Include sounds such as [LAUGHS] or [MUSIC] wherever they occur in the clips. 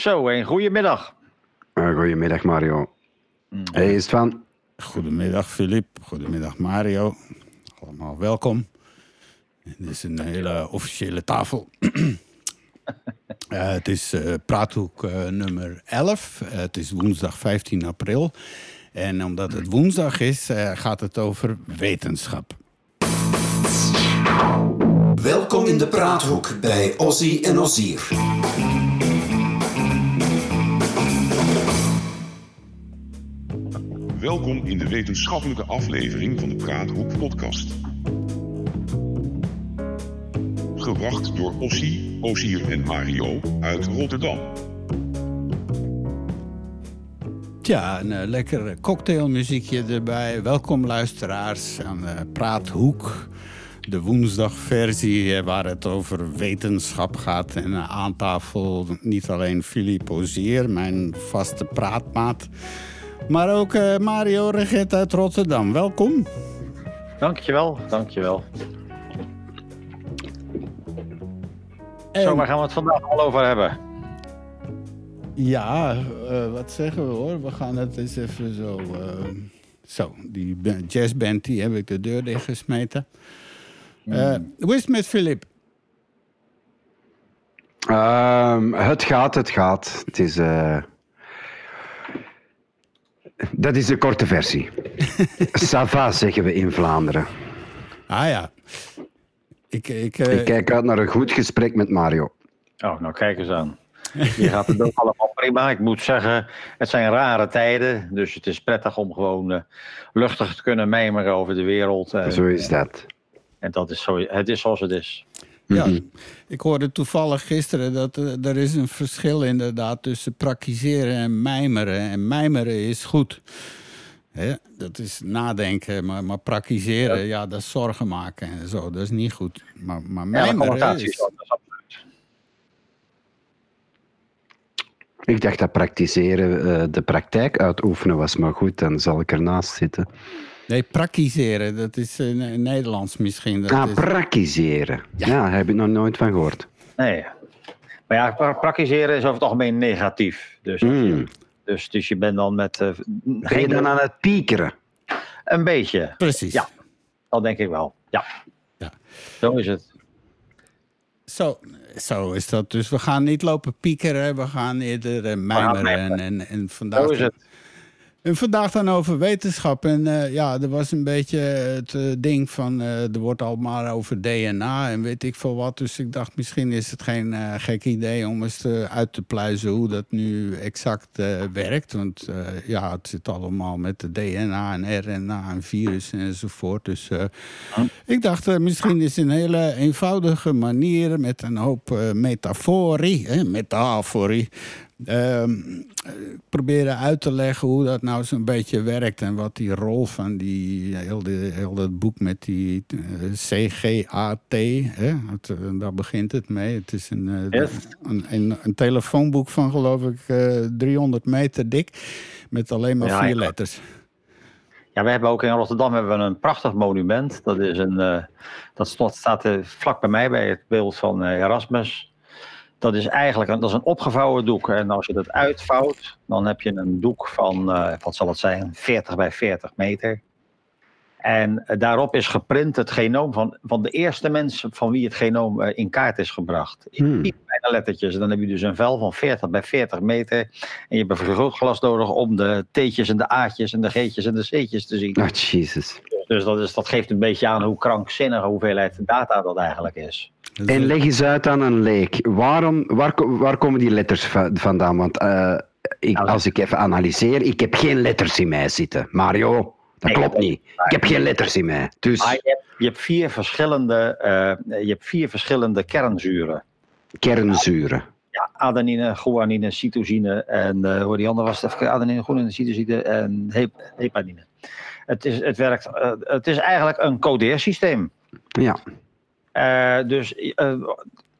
Zo, een goedemiddag. Uh, goedemiddag Mario. Mm. Hey, is het van? Goedemiddag Filip, goedemiddag Mario. Allemaal welkom. Dit is een hele officiële tafel. uh, [CLEARS THROAT] het is uh, Praathoek uh, nummer 11. het is woensdag 15 april. En omdat het woensdag is, gaat het over wetenschap. Welkom in de Praathoek bij Ozzy en Ozier. Welkom in de wetenschappelijke aflevering van de Praathoek podcast. Gebracht door Ossie, Ozier en Mario uit Rotterdam. Tja, een uh, lekker cocktailmuziekje erbij. Welkom luisteraars aan de Praathoek. De woensdagversie waar het over wetenschap gaat. En aan tafel niet alleen Philippe Ozier, mijn vaste praatmaat... Maar ook uh, Mario Reget uit Rotterdam. Welkom. Dankjewel, dankjewel. En... Zo, waar gaan we het vandaag al over hebben? Ja, uh, wat zeggen we hoor? We gaan het eens even zo... Uh, zo, die jazzband die heb ik de deur dichtgesmeten. Mm. Hoe is het met Philip? Um, het gaat, het gaat. Het is... Dat is de korte versie. [LAUGHS] Sava zeggen we in Vlaanderen. Ah ja. Ik, ik, uh... ik, kijk uit naar een goed gesprek met Mario. Oh, nou kijk eens aan. [LAUGHS] Je gaat het ook allemaal prima. Ik moet zeggen, het zijn rare tijden. Dus het is prettig om gewoon uh, luchtig te kunnen mijmeren over de wereld. Uh, zo is dat. En dat is zo, het is zoals het is. Ja, ik hoorde toevallig gisteren dat uh, er is een verschil inderdaad tussen praktiseren en mijmeren. En mijmeren is goed. Hè? Dat is nadenken, maar, maar praktiseren, ja. ja. dat is zorgen maken en zo. Dat is niet goed. Maar, maar mijmeren ja, is... is Ik dacht dat praktiseren uh, de praktijk uitoefenen was, maar goed, dan zal ik ernaast zitten. Nee, praktiseren, dat is uh, Nederlands misschien. Dat ah, is... praktiseren. Ja. ja, daar heb ik nog nooit van gehoord. Nee, maar ja, praktiseren is over het algemeen negatief. Dus, mm. dus, dus je bent dan met... Uh, ben je dan aan het piekeren? Een beetje. Precies. Ja, dat denk ik wel. Ja, ja. zo is het. Zo, zo is dat. Dus we gaan niet lopen piekeren, we gaan eerder uh, mijmeren. En, en, en vandaag... Zo is het. En vandaag dan over wetenschap. En uh, ja, er was een beetje het uh, ding van... Uh, er wordt al maar over DNA en weet ik veel wat. Dus ik dacht, misschien is het geen gek idee om eens te, uit te pluizen... hoe dat nu exact werkt. Want ja, het zit allemaal met de DNA en RNA en virussen enzovoort. Dus ik dacht, misschien is het een hele eenvoudige manier... met een hoop metaforie, hè, metaforie... Uh, proberen uit te leggen hoe dat nou zo'n beetje werkt en wat die rol van die heel, de, heel dat boek met die uh, CGAT, hè, het, uh, daar begint het mee. Het is een, uh, yes. een, een, een, telefoonboek van geloof ik 300 meter dik met alleen maar ja, vier letters. Ja, we hebben ook in Rotterdam hebben we een prachtig monument. Dat, is een, dat staat vlak bij mij bij het beeld van Erasmus. Dat is eigenlijk een, dat is een opgevouwen doek. En als je dat uitvouwt, dan heb je een doek van, uh, wat zal het zijn, 40 bij 40 meter. En uh, daarop is geprint het genoom van, van de eerste mens van wie het genoom uh, in kaart is gebracht. In Hmm. kleine lettertjes. En dan heb je dus een vel van 40 bij 40 meter. En je hebt een vergrootglas nodig om de T'tjes en de A'tjes en de G'tjes en de C'tjes te zien. Oh, Jesus. Dus dat, is, dat geeft een beetje aan hoe krankzinnige hoeveelheid data dat eigenlijk is. En leg eens uit aan een leek. Waarom, waar, waar komen die letters va vandaan? Want uh, ik, als ik even analyseer, ik heb geen letters in mij zitten. Mario, dat klopt niet. Ik heb geen letters in mij. Dus Maar je hebt, je hebt, vier, verschillende, eh, je hebt vier verschillende kernzuren. kernzuren. Ja, adenine, guanine, cytosine en uh, hoe die andere was, het even, adenine, guanine, cytosine en hep- hepanine. Het is, het, werkt, eh, het is eigenlijk een codeersysteem. Ja, Eh, dus eh,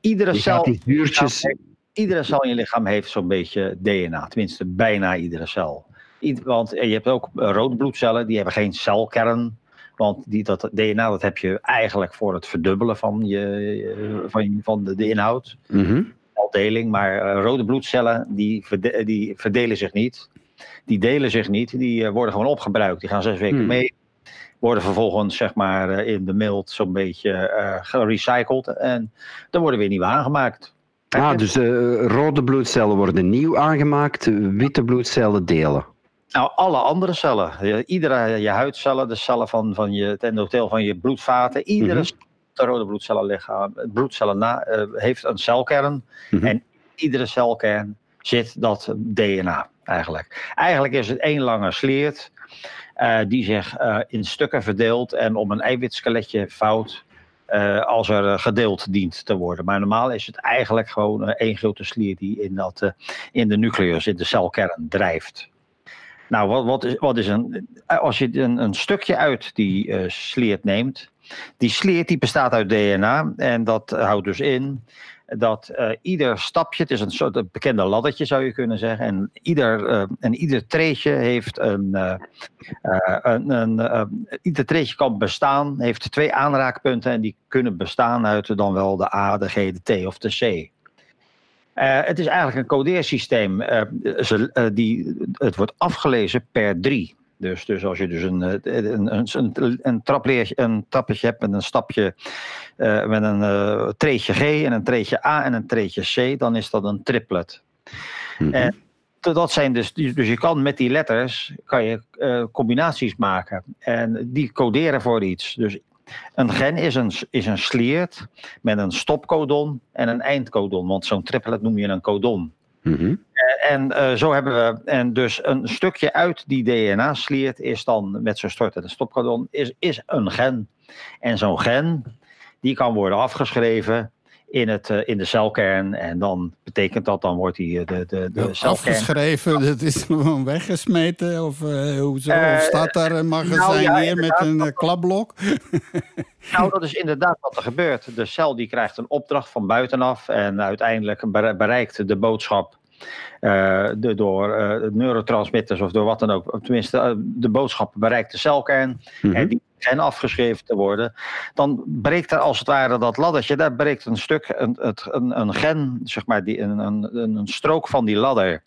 iedere cel. zuurtjes... Iedere cel in je lichaam heeft zo'n beetje DNA, tenminste bijna iedere cel. Ied- want eh, je hebt ook eh, roodbloedcellen, die hebben geen celkern. Want die, dat DNA dat heb je eigenlijk voor het verdubbelen van, je, eh, van, van de, de inhoud. Celdeling, maar eh, rode bloedcellen die, verde- die verdelen zich niet. Die delen zich niet, die eh, worden gewoon opgebruikt. Die gaan zes weken Hmm. mee, worden vervolgens zeg maar eh, in de mild zo'n beetje eh, gerecycled en dan worden weer nieuwe aangemaakt. Ah, dus eh, rode bloedcellen worden nieuw aangemaakt, witte bloedcellen delen. Nou, alle andere cellen, iedere je huidcellen, de cellen van, van je, het endotheel van je bloedvaten, iedere cel van het rode bloedcellenlichaam, het bloedcellen na, heeft een celkern. Mhm. En iedere celkern zit dat DNA eigenlijk. Eigenlijk is het één lange sliert die zich eh, in stukken verdeelt en om een eiwitskeletje vouwt eh, als er eh, gedeeld dient te worden. Maar normaal is het eigenlijk gewoon eh, één grote slier die in, dat, eh, in de nucleus, in de celkern drijft. Nou, wat, wat, is, wat is een. Als je een, een stukje uit die eh sliert neemt. Die sliert die bestaat uit DNA. En dat houdt dus in dat eh, ieder stapje. Het is een soort bekende laddertje zou je kunnen zeggen. En ieder, eh, en ieder treetje heeft een. eh, een, een ieder treetje kan bestaan. Heeft twee aanraakpunten. En die kunnen bestaan uit dan wel de A, de G, de T of de C. Het is eigenlijk een codeersysteem. ze- die, het wordt afgelezen per drie. Dus, dus als je dus een, eh, een, een, een, een, trapleertje, een trappetje hebt met een stapje eh, met een eh, treetje G en een treetje A en een treetje C, dan is dat een triplet. Mhm. En dat zijn dus, dus je kan met die letters kan je combinaties maken en die coderen voor iets. Dus een gen is een, is een sliert met een stopcodon en een eindcodon, want zo'n triplet noem je een codon. Mhm. En eh, zo hebben we, en dus een stukje uit die DNA-sliert is dan met zijn stort en een stopcodon, is, is een gen. En zo'n gen, die kan worden afgeschreven in, het, eh, in de celkern. En dan betekent dat, dan wordt die, eh, de, de, de celkern... Afgeschreven, [LAUGHS] dat is gewoon weggesmeten? Of hoezo? Of staat daar een magazijn nou ja, hier met een klapblok? [LAUGHS] Nou, dat is inderdaad wat er gebeurt. De cel die krijgt een opdracht van buitenaf en uiteindelijk bere- bereikt de boodschap eh, de, door eh, neurotransmitters of door wat dan ook. Tenminste, eh, de boodschap bereikt de celkern Mhm. en die zijn afgeschreven te worden. Dan breekt er als het ware dat laddertje, daar breekt een stuk, een, het, een, een gen, zeg maar, die, een, een, een strook van die ladder.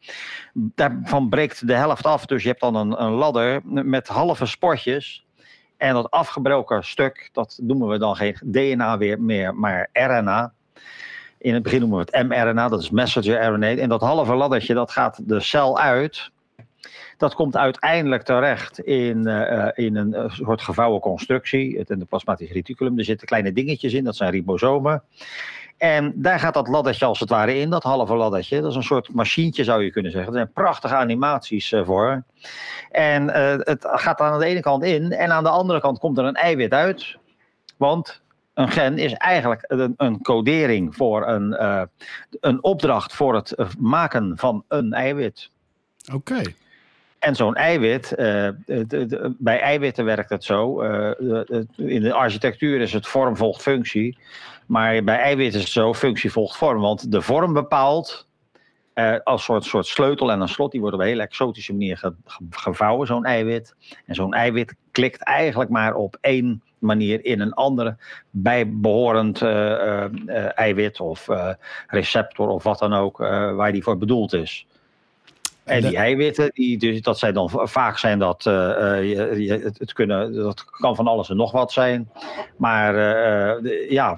Daarvan breekt de helft af. Dus je hebt dan een, een ladder met halve sportjes. En dat afgebroken stuk, dat noemen we dan geen DNA weer meer, maar RNA. In het begin noemen we het mRNA, dat is messenger RNA. En dat halve laddertje, dat gaat de cel uit. Dat komt uiteindelijk terecht in, eh, in een eh, soort gevouwen constructie, het endoplasmatisch reticulum. Er zitten kleine dingetjes in, dat zijn ribosomen. En daar gaat dat laddertje als het ware in, dat halve laddertje. Dat is een soort machientje zou je kunnen zeggen. Er zijn prachtige animaties eh, voor. En het gaat aan de ene kant in en aan de andere kant komt er een eiwit uit. Want een gen is eigenlijk een, een codering voor een, eh, een opdracht voor het eh, maken van een eiwit. Oké. En zo'n eiwit, eh, de- de- bij eiwitten werkt het zo. de- in de architectuur is het vorm volgt functie. Maar bij eiwitten is het zo, functie volgt vorm. Want de vorm bepaalt eh, als soort, soort sleutel en een slot. Die wordt op een hele exotische manier ge- ge- gevouwen, zo'n eiwit. En zo'n eiwit klikt eigenlijk maar op één manier in een andere bijbehorend eh, eh, eiwit of receptor of wat dan ook, waar die voor bedoeld is. En die eiwitten, die, dus, dat zijn dan vaak zijn dat, eh, eh, je- je- het, het kunnen, dat kan van alles en nog wat zijn. Maar eh, de- ja,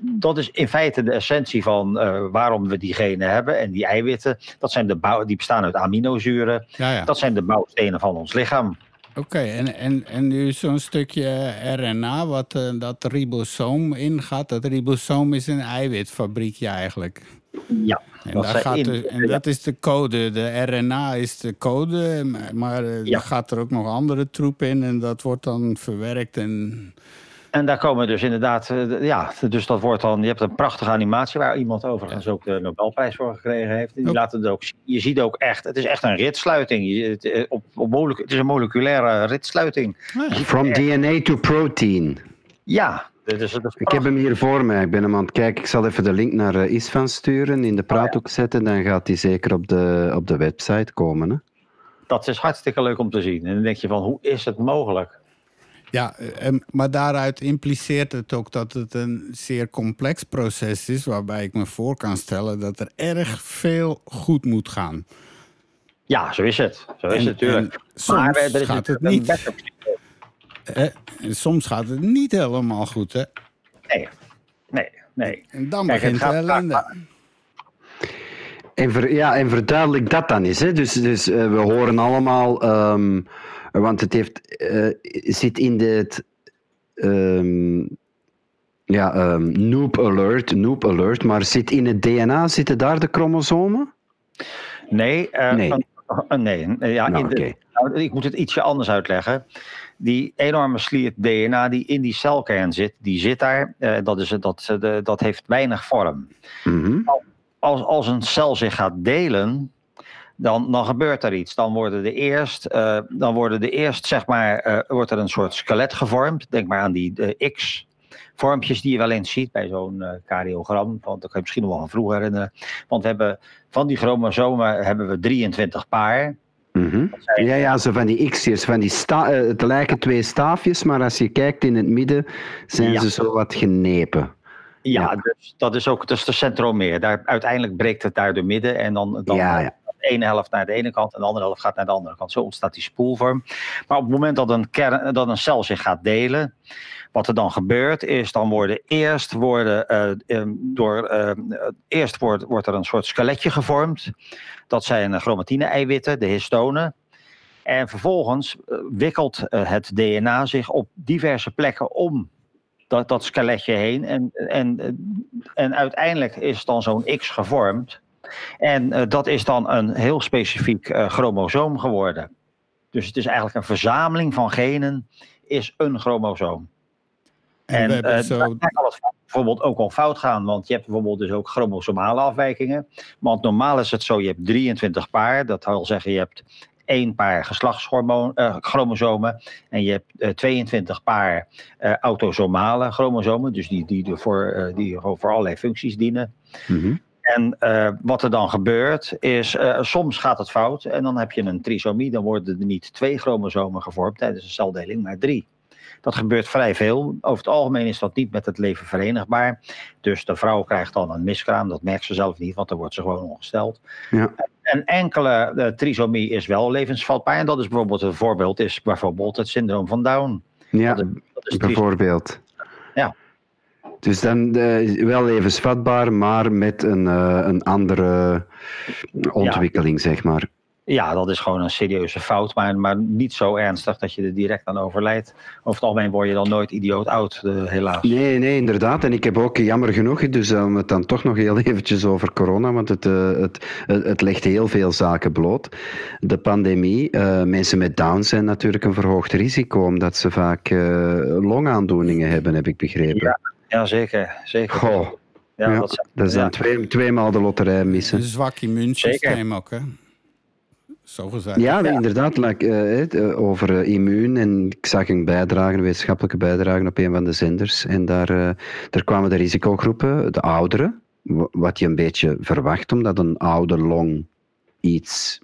dat is in feite de essentie van waarom we die genen hebben. En die eiwitten, dat zijn de bouw, die bestaan uit aminozuren. Ja, ja. Dat zijn de bouwstenen van ons lichaam. Oké, en, en, en nu zo'n stukje RNA, wat dat ribosoom ingaat. Dat ribosoom is een eiwitfabriekje eigenlijk. Ja, En, Dat gaat in- de- en dat is de code. De RNA is de code, maar- maar eh, Ja. dan gaat er ook nog andere troep in en dat wordt dan verwerkt. En, En daar komen dus inderdaad, eh, ja, dus dat wordt dan, je hebt een prachtige animatie waar iemand overigens ook de Nobelprijs voor gekregen heeft. Die laten het ook, je ziet ook echt, het is echt een ritsluiting. Je, het, eh, op, op het is een moleculaire ritsluiting. From DNA to protein. Ja, dat is Ik heb hem hier voor mij. Ik ben hem aan het kijken. Ik zal even de link naar eh, Isvan sturen, in de praathoek zetten. Dan gaat hij zeker op de, op de website komen. Hè? dat is hartstikke leuk om te zien. En dan denk je van, hoe is het mogelijk? Ja, en, maar daaruit impliceert het ook dat het een zeer complex proces is, waarbij ik me voor kan stellen dat er erg veel goed moet gaan. Ja, zo is het. Zo is En- het natuurlijk. Maar er is gaat het niet. Hè? En soms gaat het niet helemaal goed, hè? Nee, nee, nee. En dan Kijk, het begint de ellende. En, ver, ja, en verduidelijk dat dan eens. Hè. Dus, dus eh, we horen allemaal, ehm, want het heeft, eh, zit in het ehm, ja, ehm, noob alert, noob alert, maar zit in het DNA, zitten daar de chromosomen? Nee, eh, Nee. nee. eh, Ja, Nou, in de- oké. nou, ik moet het ietsje anders uitleggen. Die enorme sliert DNA die in die celkern zit, die zit daar. eh, dat, is, het- dat, de, dat heeft weinig vorm. Mhm. Als, als een cel zich gaat delen, dan, dan gebeurt er iets. Dan worden er eerst, eh, dan worden er eerst zeg maar, eh, wordt er een soort skelet gevormd. Denk maar aan die eh, X-vormpjes die je wel eens ziet bij zo'n eh kariogram. Want dat kan je misschien nog wel van vroeger herinneren. Want we hebben, van die chromosomen hebben we 23 paar. Mhm. Ja, ja, zo van die x'jes, van die sta eh, het lijken twee staafjes, maar als je kijkt in het midden, zijn Ja. ze zo wat genepen. Ja, Ja. Dus dat is ook dat is de centromeer. Daar, uiteindelijk breekt het daar door midden en dan, dan Ja, ja. De ene helft naar de ene kant en de andere helft gaat naar de andere kant. Zo ontstaat die spoelvorm. Maar op het moment dat een, kern, dat een cel zich gaat delen, wat er dan gebeurt, is dan worden eerst, worden, eh, eh, door, eh, eerst wordt, wordt er een soort skeletje gevormd. Dat zijn chromatine-eiwitten, de histonen. En vervolgens eh, wikkelt het DNA zich op diverse plekken om dat, dat skeletje heen. En, en, en uiteindelijk is dan zo'n X gevormd. En eh, dat is dan een heel specifiek eh, chromosoom geworden. Dus het is eigenlijk een verzameling van genen, is een chromosoom. En hebben eh, zo- daar kan het bijvoorbeeld ook al fout gaan, want je hebt bijvoorbeeld dus ook chromosomale afwijkingen. Want normaal is het zo, je hebt 23 paar, dat wil zeggen je hebt één paar geslachtschromosomen en je hebt eh, 22 paar autosomale chromosomen, dus die, die, voor, die voor allerlei functies dienen. Mhm. En eh, wat er dan gebeurt is, eh, soms gaat het fout en dan heb je een trisomie. Dan worden er niet twee chromosomen gevormd tijdens een celdeling, maar drie. Dat gebeurt vrij veel. Over het algemeen is dat niet met het leven verenigbaar. Dus de vrouw krijgt dan een miskraam. Dat merkt ze zelf niet, want dan wordt ze gewoon ongesteld. Ja. Een enkele eh, trisomie is wel levensvatbaar. En dat is bijvoorbeeld een voorbeeld, is bijvoorbeeld het syndroom van Down. Ja, Dat is, dat is bijvoorbeeld. Ja. Dus dan eh, wel levensvatbaar, maar met een, eh, een andere ontwikkeling, zeg maar. Ja, dat is gewoon een serieuze fout, maar, maar niet zo ernstig dat je er direct aan overlijdt. Over het algemeen word je dan nooit idioot oud, eh, helaas. Nee, nee, inderdaad. En ik heb ook jammer genoeg, dus om het dan toch nog heel [LAUGHS] eventjes over corona, want het, eh, het, het, het legt heel veel zaken bloot. De pandemie, mensen met Down zijn natuurlijk een verhoogd risico, omdat ze vaak longaandoeningen hebben, heb ik begrepen. Ja, Ja, zeker. zeker. Goh, ja, ja, dat, zijn- dat is dan ja. twee, tweemaal de loterij missen. Een zwak immuunsysteem ook, hè? Zo gezegd. Ja, inderdaad, like, eh, eh, over eh, immuun. En ik zag een bijdrage, een wetenschappelijke bijdrage op een van de zenders. En daar, eh, daar kwamen de risicogroepen, de ouderen, wa- wat je een beetje verwacht, omdat een oude long iets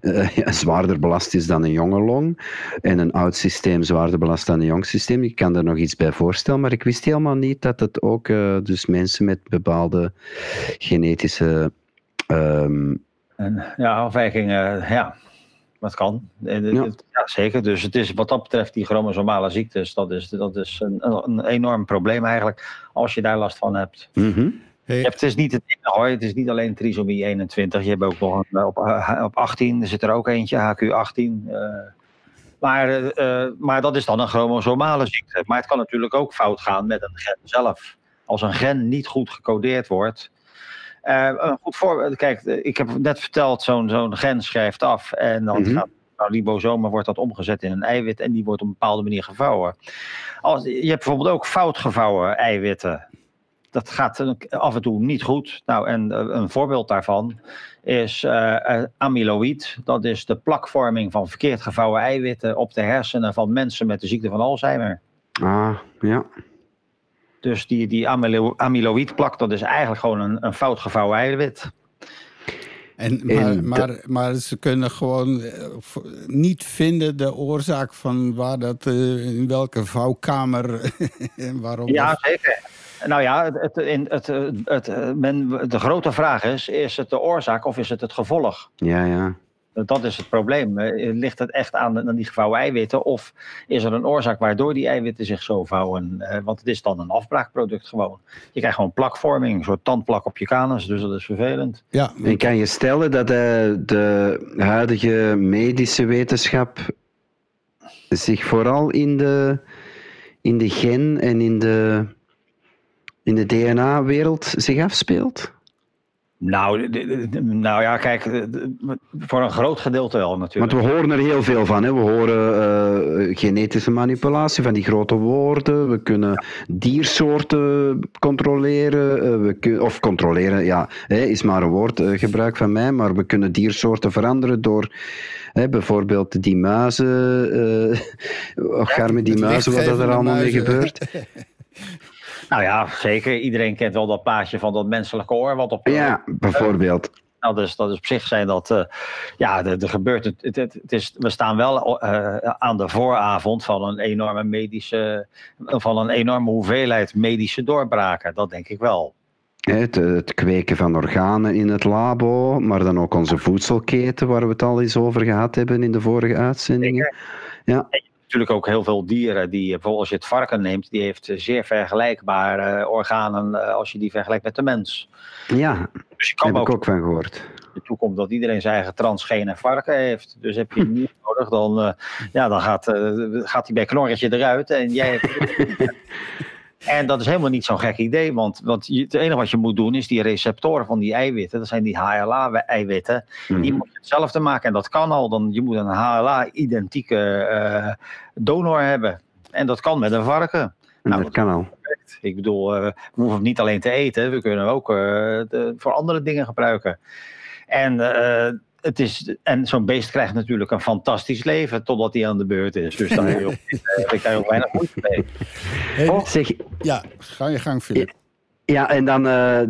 eh, ja, zwaarder belast is dan een jonge long. En een oud systeem zwaarder belast dan een jong systeem. Ik kan er nog iets bij voorstellen, maar ik wist helemaal niet dat het ook eh, dus mensen met bepaalde genetische. ehm, En, ja, afwijkingen, ja, dat kan. En, Ja. zeker. Dus het is wat dat betreft die chromosomale ziektes, dat is, dat is een, een enorm probleem eigenlijk, als je daar last van hebt. mhm. Hey, Je hebt, het is niet het hoor, het is niet alleen trisomie 21. Je hebt ook nog een, op, eh, op 18, er zit er ook eentje, HQ18. eh. maar, eh, eh, maar dat is dan een chromosomale ziekte. Maar het kan natuurlijk ook fout gaan met een gen zelf. Als een gen niet goed gecodeerd wordt. Eh, een goed voorbeeld, kijk, eh, ik heb net verteld, zo'n zo'n gen schrijft af. En dan Mhm. gaat nou, ribosomen wordt dat omgezet in een eiwit en die wordt op een bepaalde manier gevouwen. Als, je hebt bijvoorbeeld ook fout gevouwen eiwitten dat gaat af en toe niet goed. Nou, en eh, een voorbeeld daarvan is eh, eh, amyloïd. Dat is de plakvorming van verkeerd gevouwen eiwitten op de hersenen van mensen met de ziekte van Alzheimer. Ah, ja. Dus die, die amylo amyloïdplak, dat is eigenlijk gewoon een, een fout gevouwen eiwit. En, maar, En maar, maar ze kunnen gewoon niet vinden de oorzaak van waar dat, in welke vouwkamer [LAUGHS] en waarom. Ja, zeker. Nou ja, het, het, in, het, eh, het, eh, men, de grote vraag is: is het de oorzaak of is het het gevolg? Ja, ja. Dat is het probleem. Eh, Ligt het echt aan, aan die gevouwen eiwitten? Of is er een oorzaak waardoor die eiwitten zich zo vouwen? Eh, want het is dan een afbraakproduct gewoon. Je krijgt gewoon plakvorming, een soort tandplak op je kanus. Dus dat is vervelend. ja, En kan je stellen dat eh, de huidige medische wetenschap zich vooral in de, in de gen en in de, in de DNA-wereld zich afspeelt? Nou, nou ja, kijk, voor een groot gedeelte wel natuurlijk. Want we horen er heel veel van. Hè. We horen eh, genetische manipulatie van die grote woorden. We kunnen diersoorten controleren. eh, we kun- of controleren, ja, hè, is maar een woordgebruik van mij. Maar we kunnen diersoorten veranderen door hè, bijvoorbeeld die muizen. eh [LAUGHS] och, Carmen, die muizen, wat er allemaal mee gebeurt. [LAUGHS] Nou ja, zeker. Iedereen kent wel dat plaatje van dat menselijke oor. Wat op, Ja, bijvoorbeeld. Nou, dus dat is op zich zijn dat, eh, ja, er, gebeurt het, het, het, is, we staan wel eh, aan de vooravond van een enorme medische, van een enorme hoeveelheid medische doorbraken. Dat denk ik wel. Het, het kweken van organen in het labo, maar dan ook onze voedselketen, waar we het al eens over gehad hebben in de vorige uitzendingen. Ja. Natuurlijk ook heel veel dieren die, bijvoorbeeld als je het varken neemt, die heeft eh, zeer vergelijkbare organen eh, als je die vergelijkt met de mens. Ja, Dus je kan heb ook ik ook van gehoord. de toekomst dat iedereen zijn eigen transgene varken heeft. Dus heb je het niet [LAUGHS] nodig, dan, eh, ja, dan gaat, eh, gaat hij bij knorretje eruit en jij hebt... [LAUGHS] En dat is helemaal niet zo'n gek idee, want, want je, het enige wat je moet doen is die receptoren van die eiwitten, dat zijn die HLA-eiwitten, die Mhm. moet je hetzelfde maken. En dat kan al, dan, je moet een HLA-identieke eh, donor hebben. En dat kan met een varken. En Nou, dat kan al. Ik bedoel, eh, we hoeven het niet alleen te eten, we kunnen hem ook eh, de- voor andere dingen gebruiken. En, het is, en zo'n beest krijgt natuurlijk een fantastisch leven totdat hij aan de beurt is. Dus daar, heb je ook- eh, daar kan je ook weinig moeite mee. Hey, Zeg, ja, ga je gang, Philip. ja, en dan eh,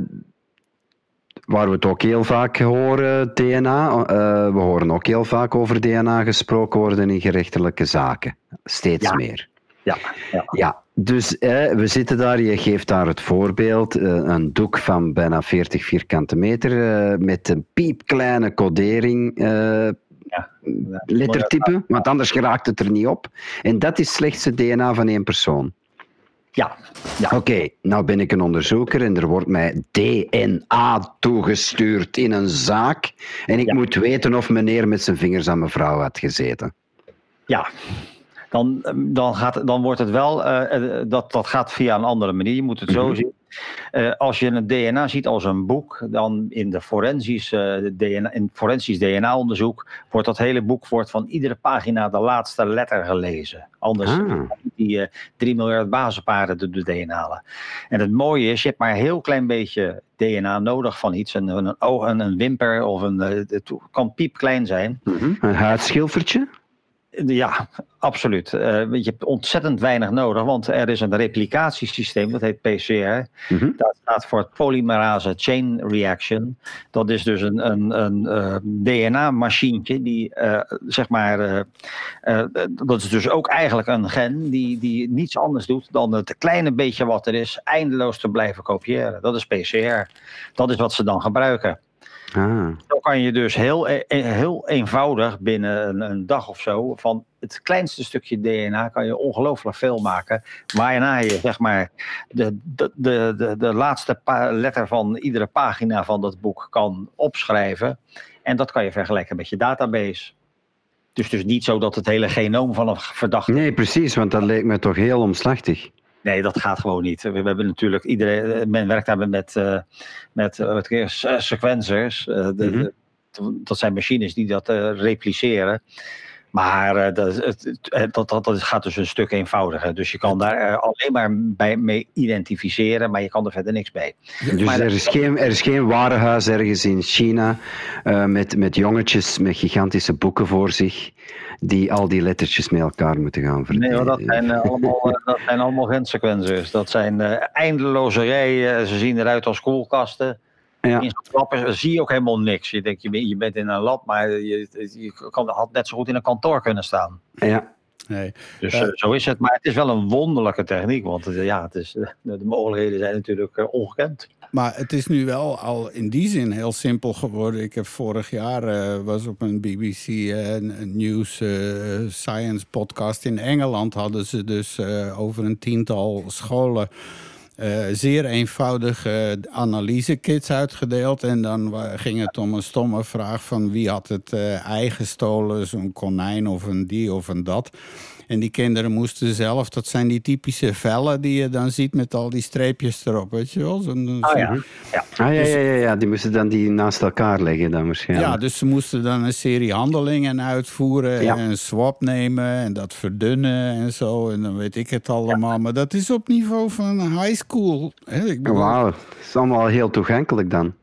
waar we het ook heel vaak horen, DNA. eh, we horen ook heel vaak over DNA gesproken worden in gerechtelijke zaken. Steeds Ja. meer. Ja, ja. Ja, dus eh, we zitten daar, je geeft daar het voorbeeld, eh, een doek van bijna 40 vierkante meter eh, met een piepkleine codering, eh, lettertype, want anders geraakt het er niet op. En dat is slechts het DNA van één persoon. Ja, ja. Oké, nou ben ik een onderzoeker en er wordt mij DNA toegestuurd in een zaak. En ik Ja. moet weten of meneer met zijn vingers aan mijn vrouw had gezeten. ja. Dan, eh, dan, gaat, dan wordt het wel, eh, eh, dat, dat gaat via een andere manier. Je moet het zo Mhm. zien. Eh, als je een DNA ziet als een boek, dan in de forensisch, DNA, in forensisch DNA-onderzoek wordt dat hele boek wordt van iedere pagina de laatste letter gelezen. Anders Ah. die eh 3 miljard bazenparen de, de DNA. En het mooie is, je hebt maar een heel klein beetje DNA nodig van iets. Een, een oog, een, een wimper of een, het kan piepklein zijn. Mhm. Een huidschilfertje? Ja, absoluut. Eh, je hebt ontzettend weinig nodig, want er is een replicatiesysteem, dat heet PCR. Mhm. Dat staat voor polymerase chain reaction. Dat is dus een, een, een eh, DNA-machientje die, eh, zeg maar, dat is dus ook eigenlijk een gen die, die niets anders doet dan het kleine beetje wat er is eindeloos te blijven kopiëren. Dat is PCR. Dat is wat ze dan gebruiken. Ah. Zo kan je dus heel, e- e- heel eenvoudig binnen een, een dag of zo van het kleinste stukje DNA kan je ongelooflijk veel maken. Waarna je zeg maar de, de, de, de, laatste letter van iedere pagina van dat boek kan opschrijven. En dat kan je vergelijken met je database. Dus dus niet zo dat het hele genoom van een verdachte Nee, precies, want dat leek me toch heel omslachtig. Nee, dat gaat gewoon niet. We, we hebben natuurlijk iedereen. eh, Men werkt daar met, eh, met eh, wat keer, se- sequencers. eh, de, Mhm. de- dat zijn machines die dat eh, repliceren. Maar eh, dat, het, dat, dat, dat gaat dus een stuk eenvoudiger. Dus je kan daar eh, alleen maar bij, mee identificeren, maar je kan er verder niks mee. Dus Maar er is, geen, er is geen warenhuis ergens in China eh, met, met jongetjes met gigantische boeken voor zich die al die lettertjes met elkaar moeten gaan Nee verdelen. hoor, dat zijn, eh, allemaal, eh, dat zijn allemaal gensequencers. Dat zijn eh, eindeloze rijen. Ze zien eruit als koelkasten. Ja. In zo'n lab zie je ook helemaal niks. Je denkt, je bent, in een lab, maar je, je kan, had net zo goed in een kantoor kunnen staan. Ja. Nee. Dus eh, zo is het. Maar het is wel een wonderlijke techniek, want eh, ja, het is, eh, [LAUGHS] de de mogelijkheden zijn natuurlijk eh, ongekend. Maar het is nu wel al in die zin heel simpel geworden. Ik heb vorig jaar eh, was op een BBC eh, een News eh, Science podcast in Engeland hadden ze dus eh, over een tiental scholen eh, zeer eenvoudige analysekits uitgedeeld. En dan ging het om een stomme vraag van wie had het eh, ei zo'n konijn of een die of een dat. En die kinderen moesten zelf, dat zijn die typische vellen die je dan ziet met al die streepjes erop, weet je wel? Zo'n, Ah zo'n- ja, Ah, ja, ja, ja, ja, die moesten dan die naast elkaar leggen dan waarschijnlijk. Ja, dus ze moesten dan een serie handelingen uitvoeren Ja. en een swap nemen en dat verdunnen en zo. En dan weet ik het allemaal. Maar dat is op niveau van high school. Hè? Ik bedoel, Wauw, het is allemaal heel toegankelijk dan.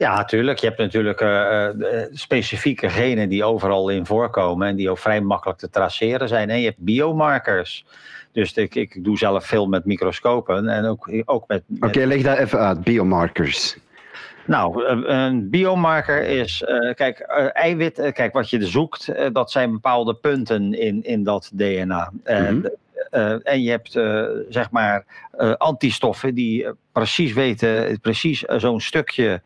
Ja, natuurlijk. Je hebt natuurlijk eh, eh, de specifieke genen die overal in voorkomen en die ook vrij makkelijk te traceren zijn. En je hebt biomarkers. Dus ik, ik doe zelf veel met microscopen en ook, ook met, met Oké, leg dat even uit. Biomarkers. Nou, een- biomarker is, eh, kijk, eh, eiwit, eh, kijk, wat je zoekt, eh, dat zijn bepaalde punten in, in dat DNA. Mhm. Eh, en je hebt, eh, zeg maar, eh, antistoffen die precies weten, precies zo'n stukje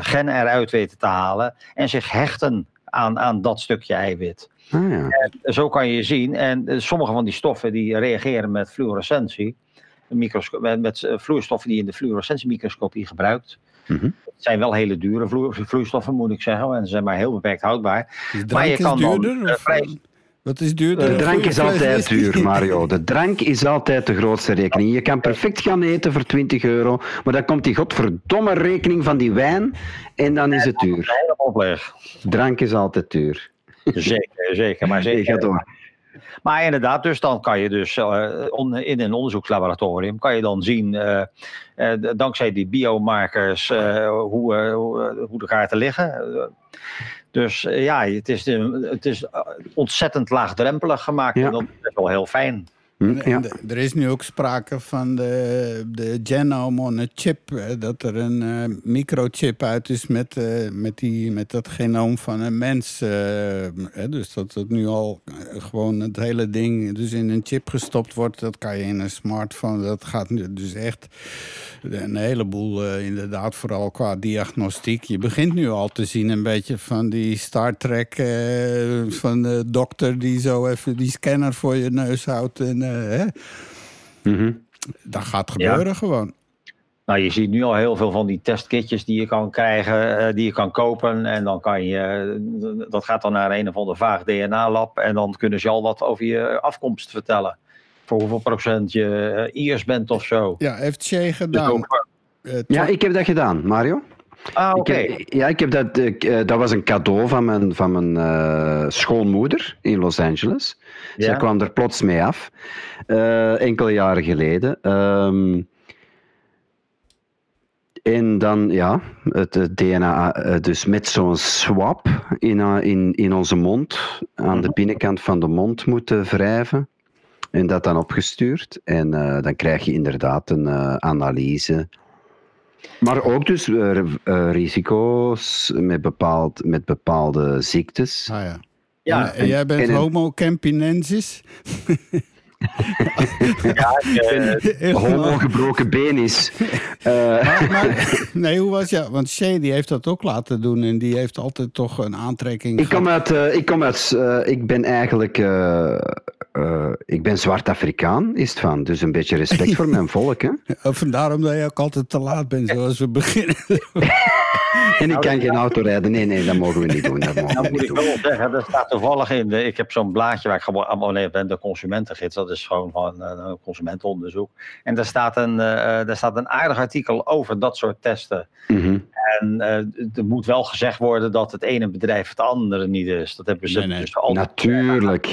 gen eruit weten te halen en zich hechten aan, aan dat stukje eiwit. Ah, ja. Zo kan je zien, en sommige van die stoffen die reageren met fluorescentie, met, met vloeistoffen die je in de fluorescentiemicroscopie gebruikt. Mhm. Het zijn wel hele dure vloe- vloeistoffen, moet ik zeggen. En ze zijn maar heel beperkt houdbaar. maar je is kan duurder? vrij- wat is duurder? De drank is altijd duur, Mario. De drank is altijd de grootste rekening. Je kan perfect gaan eten voor 20 euro, maar dan komt die godverdomme rekening van die wijn en dan is het duur. Drank is altijd duur. Zeker, zeker. Maar, [LAUGHS] zeker. door. maar inderdaad, dus dan kan je dus eh, on- in een onderzoekslaboratorium kan je dan zien, eh, eh, dankzij die biomarkers, eh, hoe, eh, hoe, hoe de kaarten liggen. Dus eh, ja, het is, eh, het is eh, ontzettend laagdrempelig gemaakt. Ja. En dat is wel heel fijn. Hm, Ja. de- Er is nu ook sprake van de, de genome on a chip. Dat er een eh, microchip uit is met, eh, met, die, met dat genoom van een mens. eh, hè, dus dat het nu al gewoon het hele ding dus in een chip gestopt wordt. Dat kan je in een smartphone. Dat gaat nu dus echt een heleboel inderdaad. Vooral qua diagnostiek. Je begint nu al te zien een beetje van die Star Trek. van de dokter die zo even die scanner voor je neus houdt. En, eh, hè? Mhm. Dat gaat gebeuren gewoon. Nou, je ziet nu al heel veel van die testkitjes die je kan krijgen, eh, die je kan kopen. En dan kan je, eh, dat gaat dan naar een of ander vaag DNA-lab. En dan kunnen ze al wat over je afkomst vertellen. Voor hoeveel procent je eh, Iers bent of zo. Ja, heeft Shea Dus gedaan. ook- Ja, ik heb dat gedaan, Mario. Ah, oké. Ja, ik heb dat, ik, eh, dat was een cadeau van mijn, van mijn eh, schoonmoeder in Los Angeles. Ja. Zij kwam er plots mee af, eh, enkele jaren geleden. Ehm, en dan, ja, het, DNA, dus met zo'n swab in, in, in onze mond, aan de binnenkant van de mond moeten wrijven. En dat dan opgestuurd. En dan krijg je inderdaad een analyse. Maar ook dus eh, eh, risico's met, bepaald, met bepaalde ziektes. Ah, ja. Ja, en, en jij bent en homo campinensis? [LAUGHS] ja, ik, eh? Homo [LAUGHS] gebroken been is. [LAUGHS] Eh, Maar- maar- nee, hoe was ja? Want Shea die heeft dat ook laten doen en die heeft altijd toch een aantrekking. ik kom uit, eh, ik kom uit, eh, ik ben eigenlijk, eh, ik ben zwart Afrikaan, is het van. Dus een beetje respect voor [LAUGHS] mijn volk, hè. Vandaar omdat je ook altijd te laat bent, zoals we beginnen. [LAUGHS] En ik kan geen auto rijden. Nee, nee, dat mogen we niet doen. Dat mogen we Nou moet niet ik doen. wel zeggen, er staat toevallig in, de, ik heb zo'n blaadje waar ik gewoon abonneerd ben, de consumentengids, dat is gewoon van een consumentenonderzoek. En daar staat, een, eh, daar staat een aardig artikel over dat soort testen. Mhm. En eh, er moet wel gezegd worden dat het ene bedrijf het andere niet is. Dat hebben ze Nee, nee. dus al Natuurlijk.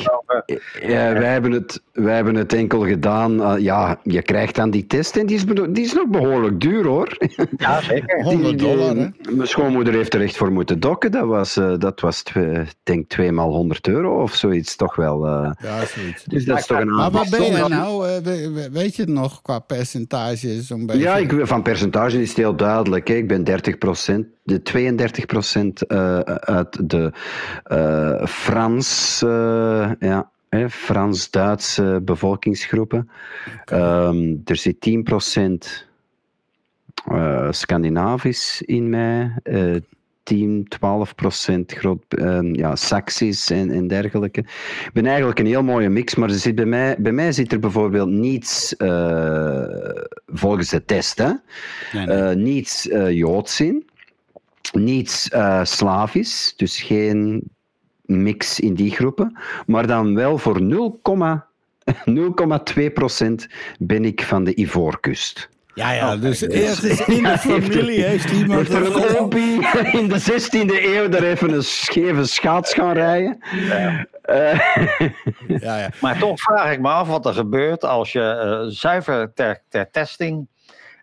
Ja, wij, hebben het, wij hebben het enkel gedaan. ja, je krijgt dan die test en die is, die is nog behoorlijk duur hoor. Ja, zeker. 100 dollar, hè? Mijn schoonmoeder heeft er echt voor moeten dokken. Dat was, eh, dat was twee, denk tweemaal 100 euro of zoiets, toch wel. eh. Ja, zoiets. dus dat is toch een Maar wat ben je nou? eh, we- we- weet je het nog qua percentage? Zo'n beetje? Ja, ik, van percentage is het heel duidelijk. Hè. Ik ben 30%, de 32% eh uit de eh, Frans, eh, ja, hè, Frans-Duitse bevolkingsgroepen. Ehm, er zit 10% eh, Scandinavisch in mij. eh 10, 12 procent groot, ehm, ja, Saxisch en, en dergelijke. Ik ben eigenlijk een heel mooie mix, maar zit bij, mij, bij mij zit er bijvoorbeeld niets eh, volgens de test, hè? Nee, nee. Eh, niets Joods in, niets Slavisch, dus geen mix in die groepen, maar dan wel voor 0,2 procent ben ik van de Ivoorkust. Ja, ja, dus ergens in de familie [LAUGHS] heeft iemand... Heeft er een opie in de 16e eeuw daar even een scheve schaats gaan rijden? Eh, Ja, ja. Maar toch vraag ik me af wat er gebeurt als je eh, zuiver ter, ter testing.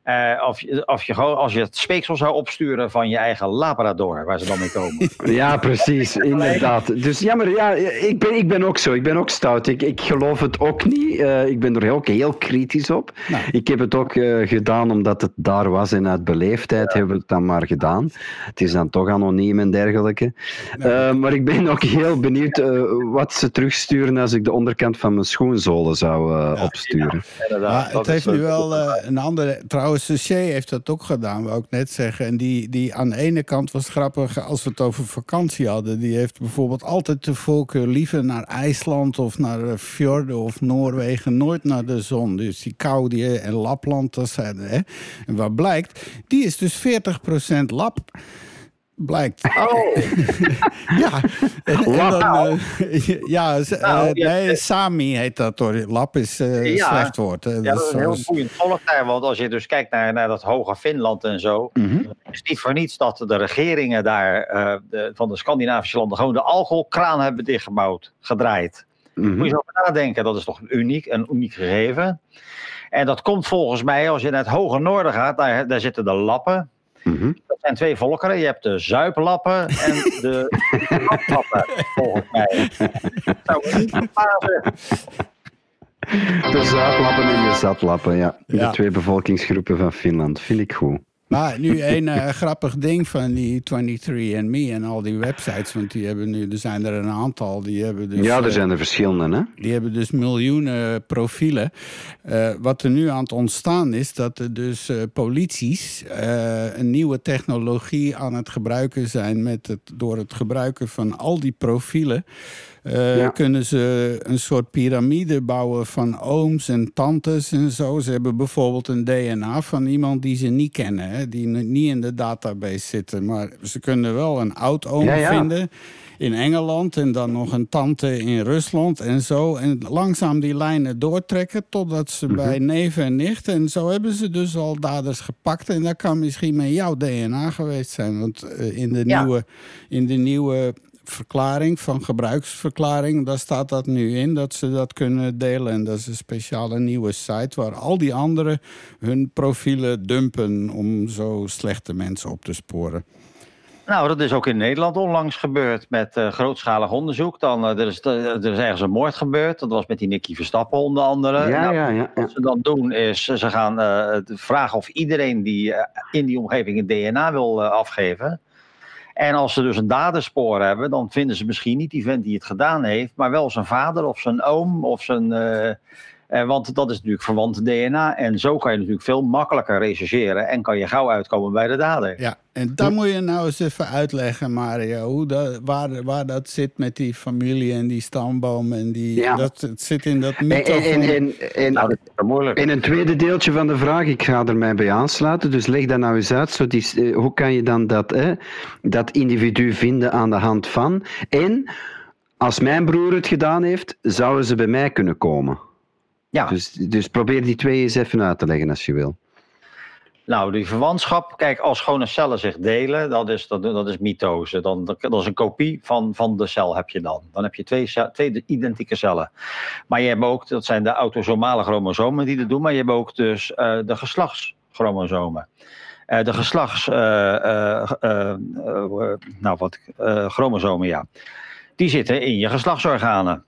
Eh, of, je, of je gewoon als je het speeksel zou opsturen van je eigen Labrador, waar ze dan mee komen. [LAUGHS] Ja, precies, inderdaad. Dus ja, maar ja, ik ben, ik ben ook zo. Ik ben ook stout. Ik, ik geloof het ook niet. Eh, ik ben er ook heel kritisch op. Nou. Ik heb het ook eh, gedaan omdat het daar was en uit beleefdheid hebben we het dan maar gedaan. Het is dan toch anoniem en dergelijke. Eh, maar ik ben ook heel benieuwd eh, wat ze terugsturen als ik de onderkant van mijn schoenzolen zou eh, opsturen. Dat het heeft nu eh, wel eh, een andere. Trouwens, Suchet heeft dat ook gedaan, wou ik net zeggen. En die, die aan de ene kant was grappig als we het over vakantie hadden. Die heeft bijvoorbeeld altijd de voorkeur liever naar IJsland of naar eh, fjorden of Noorwegen, nooit naar de zon. Dus die kou die, en Lapland, dat zijn, hè. En wat blijkt, die is dus 40% lap. Blijkt. Oh, [LAUGHS] Ja, en, en dan, [LAUGHS] eh, ja, Nou, eh, je- nee, Sami heet dat hoor. Lap is eh, een Ja. slecht woord. ja, dat is een heel boeiend. Want als je dus kijkt naar, naar dat hoge Finland en zo. Het is niet voor niets dat de regeringen daar eh, de, van de Scandinavische landen gewoon de alcoholkraan hebben dichtgebouwd, gedraaid. Mhm. Moet je zo over nadenken, dat is toch uniek, een uniek gegeven. En dat komt volgens mij, als je naar het hoge noorden gaat, daar, daar zitten de lappen. Mhm. Zijn twee volkeren. Je hebt de zuiplappen en de laplappen, volgens mij. Dat zou me niet verbazen. De zuidlappen en de zatlappen, ja. Ja. De twee bevolkingsgroepen van Finland. Vind ik goed. Maar nu een eh, grappig ding van die 23andMe en al die websites. Want die hebben nu, er zijn er een aantal. Die hebben dus, Ja, eh, er zijn er verschillende, hè? Die hebben dus miljoenen profielen. Eh, wat er nu aan het ontstaan is, dat er dus eh, polities eh, een nieuwe technologie aan het gebruiken zijn. Met het, door het gebruiken van al die profielen. Eh, Ja. Kunnen ze een soort piramide bouwen van ooms en tantes en zo. Ze hebben bijvoorbeeld een DNA van iemand die ze niet kennen, hè, die niet in de database zitten. Maar ze kunnen wel een oud-oom Ja, ja. vinden in Engeland en dan nog een tante in Rusland en zo. En langzaam die lijnen doortrekken totdat ze Mhm. bij neven en nichten. En zo hebben ze dus al daders gepakt. En dat kan misschien met jouw DNA geweest zijn. Want eh, in, de nieuwe, in de nieuwe verklaring van gebruiksverklaring, daar staat dat nu in dat ze dat kunnen delen. En dat is een speciale nieuwe site waar al die anderen hun profielen dumpen om zo slechte mensen op te sporen. Nou, dat is ook in Nederland onlangs gebeurd met eh, grootschalig onderzoek. Dan, eh, er, is, er is ergens een moord gebeurd. Dat was met die Nicky Verstappen onder andere. Ja, Nou, ja, ja. ja. Wat ze dan doen is, ze gaan eh, vragen of iedereen die eh, in die omgeving een DNA wil eh, afgeven. En als ze dus een daderspoor hebben, dan vinden ze misschien niet die vent die het gedaan heeft, maar wel zijn vader of zijn oom of zijn. eh, want dat is natuurlijk verwant DNA. En zo kan je natuurlijk veel makkelijker rechercheren en kan je gauw uitkomen bij de dader. Ja, en dat moet je nou eens even uitleggen, Mario. Hoe dat, waar, waar dat zit met die familie en die stamboom. En die, Ja. dat, het zit in dat mythe en, van- en, en, en- Nou, dat en een tweede deeltje van de vraag, ik ga er mij bij aansluiten, dus leg dat nou eens uit. Zo die, eh, hoe kan je dan dat, eh, dat individu vinden aan de hand van? En als mijn broer het gedaan heeft, zouden ze bij mij kunnen komen. Ja. Dus, dus probeer die twee eens even uit te leggen als je wil. Nou, die verwantschap, kijk, als gewone cellen zich delen, dat is, dat, dat is mitose. Dan, dat, is een kopie van, van de cel heb je dan. Dan heb je twee, twee identieke cellen. Maar je hebt ook, dat zijn de autosomale chromosomen die dat doen, maar je hebt ook dus eh, de geslachtschromosomen. eh, de geslachts, eh, nou wat, chromosomen, ja, die zitten in je geslachtsorganen.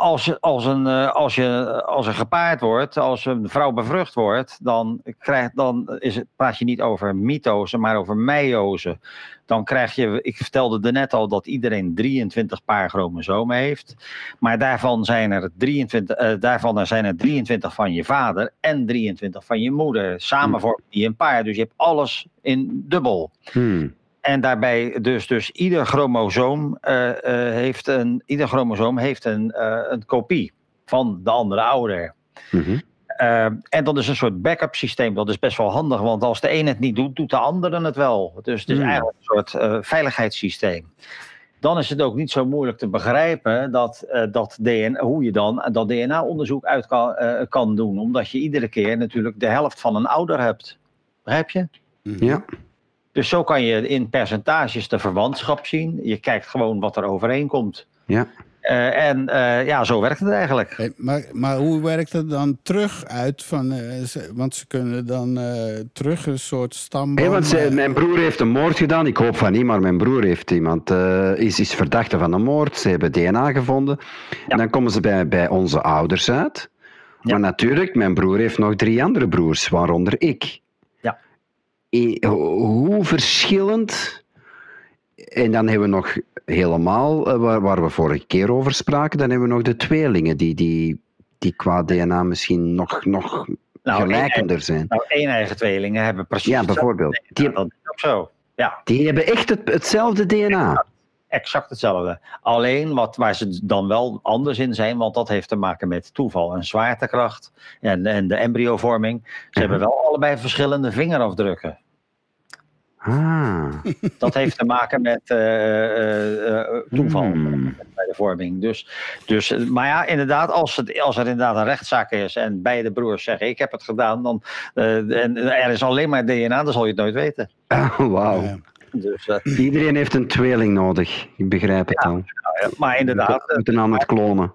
Als, als, een, eh, als, je, als er gepaard wordt, als een vrouw bevrucht wordt, dan, krijg, dan is het, praat je niet over mitose, maar over meiose. Dan krijg je, ik vertelde er net al dat iedereen 23 paar chromosomen heeft. Maar daarvan zijn er 23, eh, daarvan zijn er 23 van je vader en 23 van je moeder. Samen vormen die een paar. Dus je hebt alles in dubbel. Hmm. En daarbij dus, dus ieder chromosoom eh, eh, heeft een, ieder chromosoom heeft een, eh, een kopie van de andere ouder. Mhm. En dat is een soort backup systeem. Dat is best wel handig, want als de een het niet doet, doet de andere het wel. Dus het is Hmm. eigenlijk een soort eh, veiligheidssysteem. Dan is het ook niet zo moeilijk te begrijpen dat, eh, dat DNA, hoe je dan dat DNA-onderzoek uit kan, eh, kan doen. Omdat je iedere keer natuurlijk de helft van een ouder hebt. Begrijp je? Mhm. Ja. Dus zo kan je in percentages de verwantschap zien. Je kijkt gewoon wat er overeenkomt. Ja. Eh, en eh, ja, zo werkt het eigenlijk. Hey, maar, maar hoe werkt het dan terug uit? Van, eh, ze- want ze kunnen dan eh, terug een soort stamboom... Hey, want ze- mijn broer heeft een moord gedaan. Ik hoop van niet, maar mijn broer heeft iemand, eh, is, is verdachte van een moord. Ze hebben DNA gevonden. En dan komen ze bij, bij onze ouders uit. Ja. Maar natuurlijk, mijn broer heeft nog drie andere broers, waaronder ik. Hoe verschillend. En dan hebben we nog helemaal, eh, waar, waar we vorige keer over spraken, dan hebben we nog de tweelingen die, die, die qua DNA misschien nog, nog Nou, gelijkender zijn. Nou, één eigen tweelingen hebben precies Ja, bijvoorbeeld. Die. Dat zo. Ja, die hebben echt het, hetzelfde DNA. Exact hetzelfde. Alleen wat, waar ze dan wel anders in zijn, want dat heeft te maken met toeval en zwaartekracht en, en de embryovorming. Ze hebben wel allebei verschillende vingerafdrukken. Ah. Dat heeft te maken met eh, eh, eh, toeval Hmm. bij de vorming. Dus, dus, maar ja, inderdaad, als, het, als er inderdaad een rechtszaak is en beide broers zeggen: Ik heb het gedaan, dan, eh, en er is alleen maar DNA, dan zal je het nooit weten. [LAUGHS] Wauw. Dus, eh, Iedereen heeft een tweeling nodig. Ik begrijp het al. ja, maar inderdaad, We moeten aan het klonen.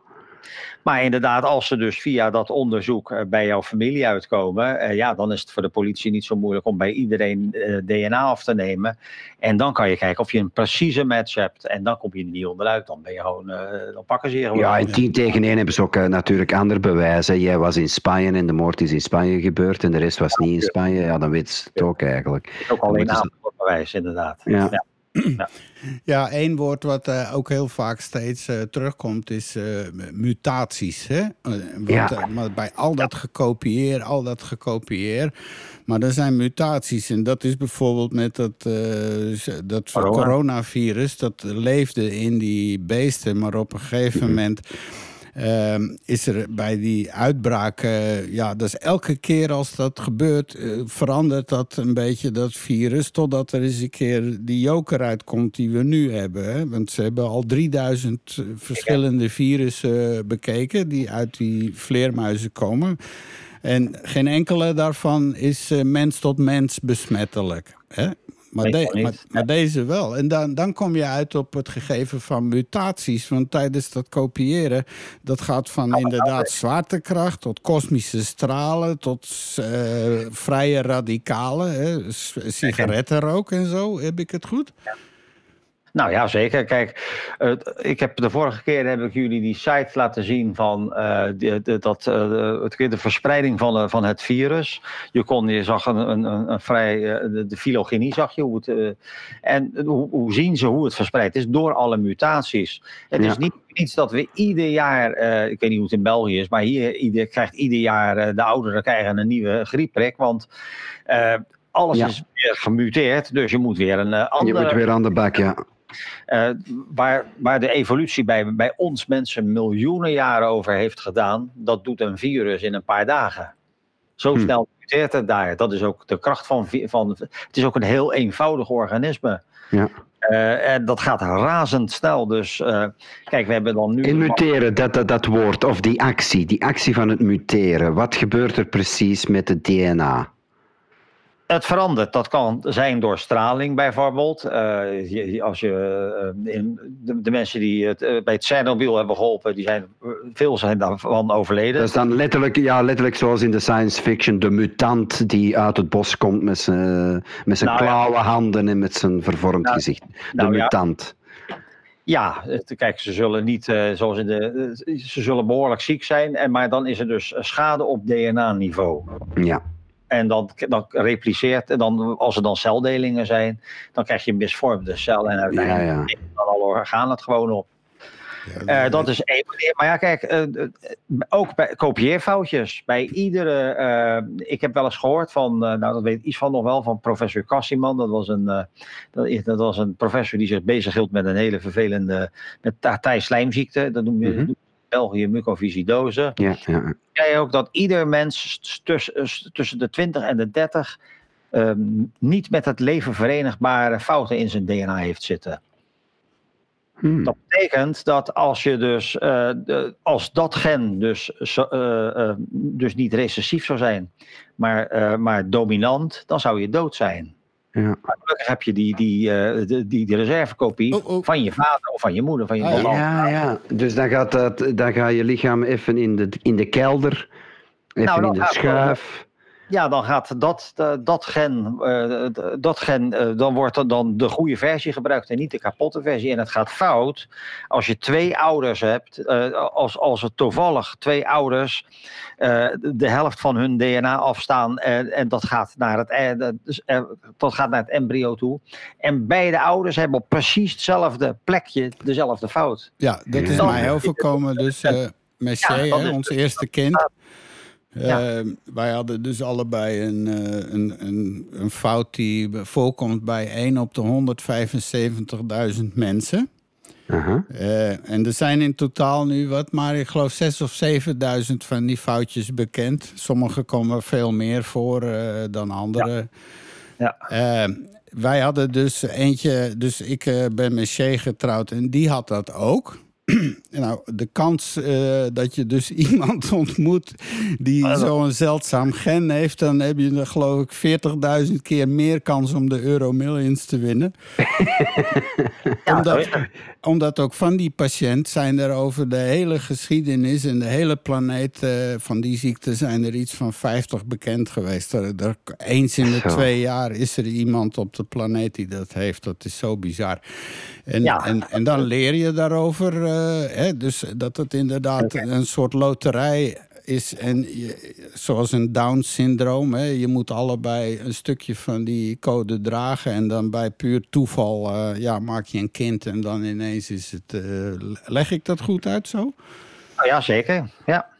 Maar inderdaad, als ze dus via dat onderzoek eh, bij jouw familie uitkomen, eh, ja, dan is het voor de politie niet zo moeilijk om bij iedereen eh, DNA af te nemen. En dan kan je kijken of je een precieze match hebt. En dan kom je er niet onderuit. Dan ben je gewoon, dan pakken ze je gewoon. Ja, in 10 tegen 1 hebben ze ook natuurlijk andere bewijzen. Jij was in Spanje en de moord is in Spanje gebeurd en de rest was niet in Spanje. Ja, dan weet ze het ook eigenlijk. ook alleen aanbewijs, inderdaad. Ja. Ja, één woord wat eh, ook heel vaak steeds eh, terugkomt is eh, mutaties. Hè? Want, Ja. maar bij al dat gekopieer, al dat gekopieer. Maar er zijn mutaties en dat is bijvoorbeeld met dat, dat Corona. coronavirus. Dat leefde in die beesten, maar op een gegeven moment... Ehm, is er bij die uitbraak, eh, ja, dus elke keer als dat gebeurt, eh, verandert dat een beetje dat virus, totdat er eens een keer die joker uitkomt die we nu hebben. Hè? Want ze hebben al 3000 verschillende virussen bekeken die uit die vleermuizen komen. En geen enkele daarvan is eh, mens tot mens besmettelijk. Hè? Maar, Meestal de- niet. maar, maar deze wel. En dan, dan kom je uit op het gegeven van mutaties. Want tijdens dat kopiëren, dat gaat van inderdaad zwaartekracht tot kosmische stralen, tot eh, vrije radicalen, hè, sigarettenrook en zo. Heb ik het goed? Nou ja, zeker. Kijk, eh, ik heb de vorige keer heb ik jullie die site laten zien van eh, de, de, dat, het, de verspreiding van, van het virus. Je, kon, je zag een, een, een, vrij, de, de filogenie zag je. Hoe het, en hoe, hoe zien ze hoe het verspreid is? Door alle mutaties. Het Ja. is niet iets dat we ieder jaar, ik weet niet hoe het in België is, maar hier ieder, krijgt ieder jaar de ouderen krijgen een nieuwe griepprik. Want alles Ja. is weer gemuteerd, dus je moet weer een eh, Je andere... moet weer aan de bak, ja. Eh, waar, waar de evolutie bij, bij ons mensen miljoenen jaren over heeft gedaan, dat doet een virus in een paar dagen. Zo Hm. snel muteert het daar. Dat is ook de kracht van, van. Het is ook een heel eenvoudig organisme. Ja. Eh, en dat gaat razendsnel. Dus eh, kijk, we hebben dan nu. In muteren, dat, dat, dat woord, of die actie, die actie van het muteren. Wat gebeurt er precies met het DNA? Het verandert. Dat kan zijn door straling bijvoorbeeld. Je- als je, eh, in, de, de mensen die het, eh, bij het Tsjernobyl hebben geholpen, die zijn, veel zijn daarvan overleden. Dat is dan letterlijk, ja, letterlijk zoals in de science fiction, de mutant die uit het bos komt met zijn, met zijn Nou ja. handen en met zijn vervormd Nou, gezicht. De nou mutant. Ja, kijk, ze zullen niet, zoals in de, ze zullen behoorlijk ziek zijn, en, maar dan is er dus schade op DNA-niveau. Ja. En dan, dan repliceert, en dan, als er dan celdelingen zijn, dan krijg je een misvormde cel en uiteindelijk ja. dan alle organen het gewoon op. Ja, Eh, dat is één manier. Maar ja, kijk, eh, eh, ook bij kopieerfoutjes. Bij iedere. eh, ik heb wel eens gehoord van. eh, nou, dat weet ik iets van nog wel. Van professor Kassiman. Dat was een. eh, dat, is- dat was een professor die zich bezighield met een hele vervelende. Met Thij-slijmziekte. Dat noem je. Mhm. België mucoviscidose. Ja, ja. Jij ook dat ieder mens tussen, de 20 en de 30. ehm, niet met het leven verenigbare fouten in zijn DNA heeft zitten. Hmm. Dat betekent dat als je dus, eh, de- als dat gen dus, eh, eh, dus niet recessief zou zijn, maar, maar dominant, dan zou je dood zijn. Ja. Maar gelukkig heb je die, die, eh, die, die, die reservekopie Oh, oh. van je vader of van je moeder, van je Ah, ja. Ja, ja. Dus dan gaat, dat, dan gaat je lichaam even in de, in de kelder, even Nou, in de schuif. Ja, dan gaat dat, eh, dat gen, eh, dat gen eh, dan wordt er dan de goede versie gebruikt en niet de kapotte versie. En het gaat fout als je twee ouders hebt, eh, als, als er toevallig twee ouders eh, de helft van hun DNA afstaan en, en dat, gaat naar het, dat gaat naar het embryo toe. En beide ouders hebben op precies hetzelfde plekje dezelfde fout. Ja, dat is Ja. mij overkomen. Dus eh Messier, Ja, hè, ons eerste kind. Ja. Eh, wij hadden dus allebei een, eh, een, een, een fout die voorkomt bij 1 op de 175.000 mensen. Eh, en er zijn in totaal nu wat, maar ik geloof 6 of 7000 van die foutjes bekend. Sommige komen veel meer voor eh, dan andere. Ja. Eh, wij hadden dus eentje, dus ik ben met Shay getrouwd en die had dat ook. [CLEARS THROAT] nou, de kans eh, dat je dus [LAUGHS] iemand ontmoet die Ah, zo'n zeldzaam gen heeft, dan heb je er geloof ik 40.000 keer meer kans om de Euro Millions te winnen. [LAUGHS] Ja, Omdat- omdat ook van die patiënt zijn er over de hele geschiedenis en de hele planeet eh, van die ziekte zijn er iets van 50 bekend geweest. Er, er- eens in de Zo. twee jaar is er iemand op de planeet die dat heeft. Dat is zo bizar. En, Ja. en, en dan leer je daarover, eh, hè, dus dat het inderdaad een soort loterij is. En je, zoals een Down-syndroom. Je moet allebei een stukje van die code dragen. En dan bij puur toeval eh, ja, maak je een kind. En dan ineens is het. eh, leg ik dat goed uit zo? Nou ja, zeker. Ja.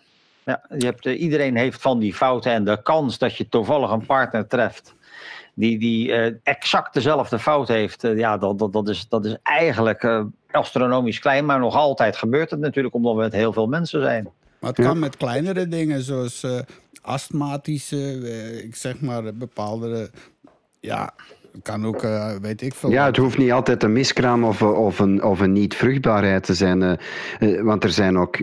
Ja, je hebt, eh, iedereen heeft van die fouten en de kans dat je toevallig een partner treft die, die eh, exact dezelfde fout heeft, eh, ja, dat, dat, dat, is, dat is eigenlijk eh, astronomisch klein, maar nog altijd gebeurt het natuurlijk omdat we met heel veel mensen zijn. Maar het Ja. kan met kleinere dingen, zoals eh, astmatische, eh, ik zeg maar, bepaalde. Ja, kan ook, eh, weet ik veel. Ja, het hoeft niet altijd een miskraam of, of een, of een niet-vruchtbaarheid te zijn. want er zijn ook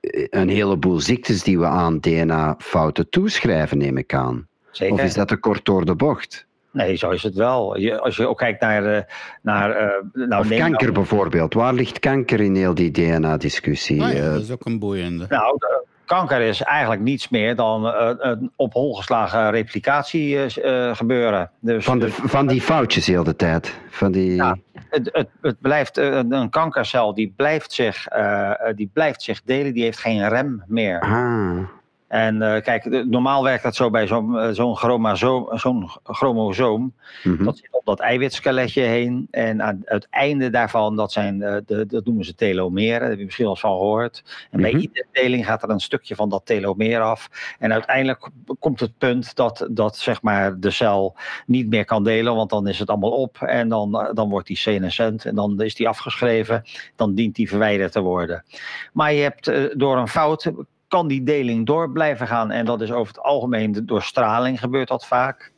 eh, een heleboel ziektes die we aan DNA-fouten toeschrijven, neem ik aan. Zeker. Of is dat te kort door de bocht? Nee, zo is het wel. Je, als je ook kijkt naar. eh, naar eh, nou, kanker nou- bijvoorbeeld. Waar ligt kanker in heel die DNA-discussie? Ah ja, Eh, dat is ook een boeiende. Nou, de- kanker is eigenlijk niets meer dan eh, een op hol geslagen replicatie gebeuren. Dus, van, de, van die foutjes heel de tijd. Van die... Ja. het, het, het blijft, een een kankercel die blijft, zich, die blijft zich delen, die heeft geen rem meer. Ah, En eh, kijk, normaal werkt dat zo bij zo'n eh, zo'n chromosoom, zo'n chromosoom. mhm. Dat zit op dat eiwitskeletje heen. En aan het einde daarvan, dat, zijn, eh, de, dat noemen ze telomeren. Daar heb je misschien wel eens van gehoord. En bij Mhm. iedere deling gaat er een stukje van dat telomeer af. En uiteindelijk komt het punt dat, dat zeg maar, de cel niet meer kan delen. Want dan is het allemaal op. En dan, dan wordt die senescent. En dan is die afgeschreven. Dan dient die verwijderd te worden. Maar je hebt door een fout kan die deling door blijven gaan. En dat is over het algemeen door straling gebeurt dat vaak.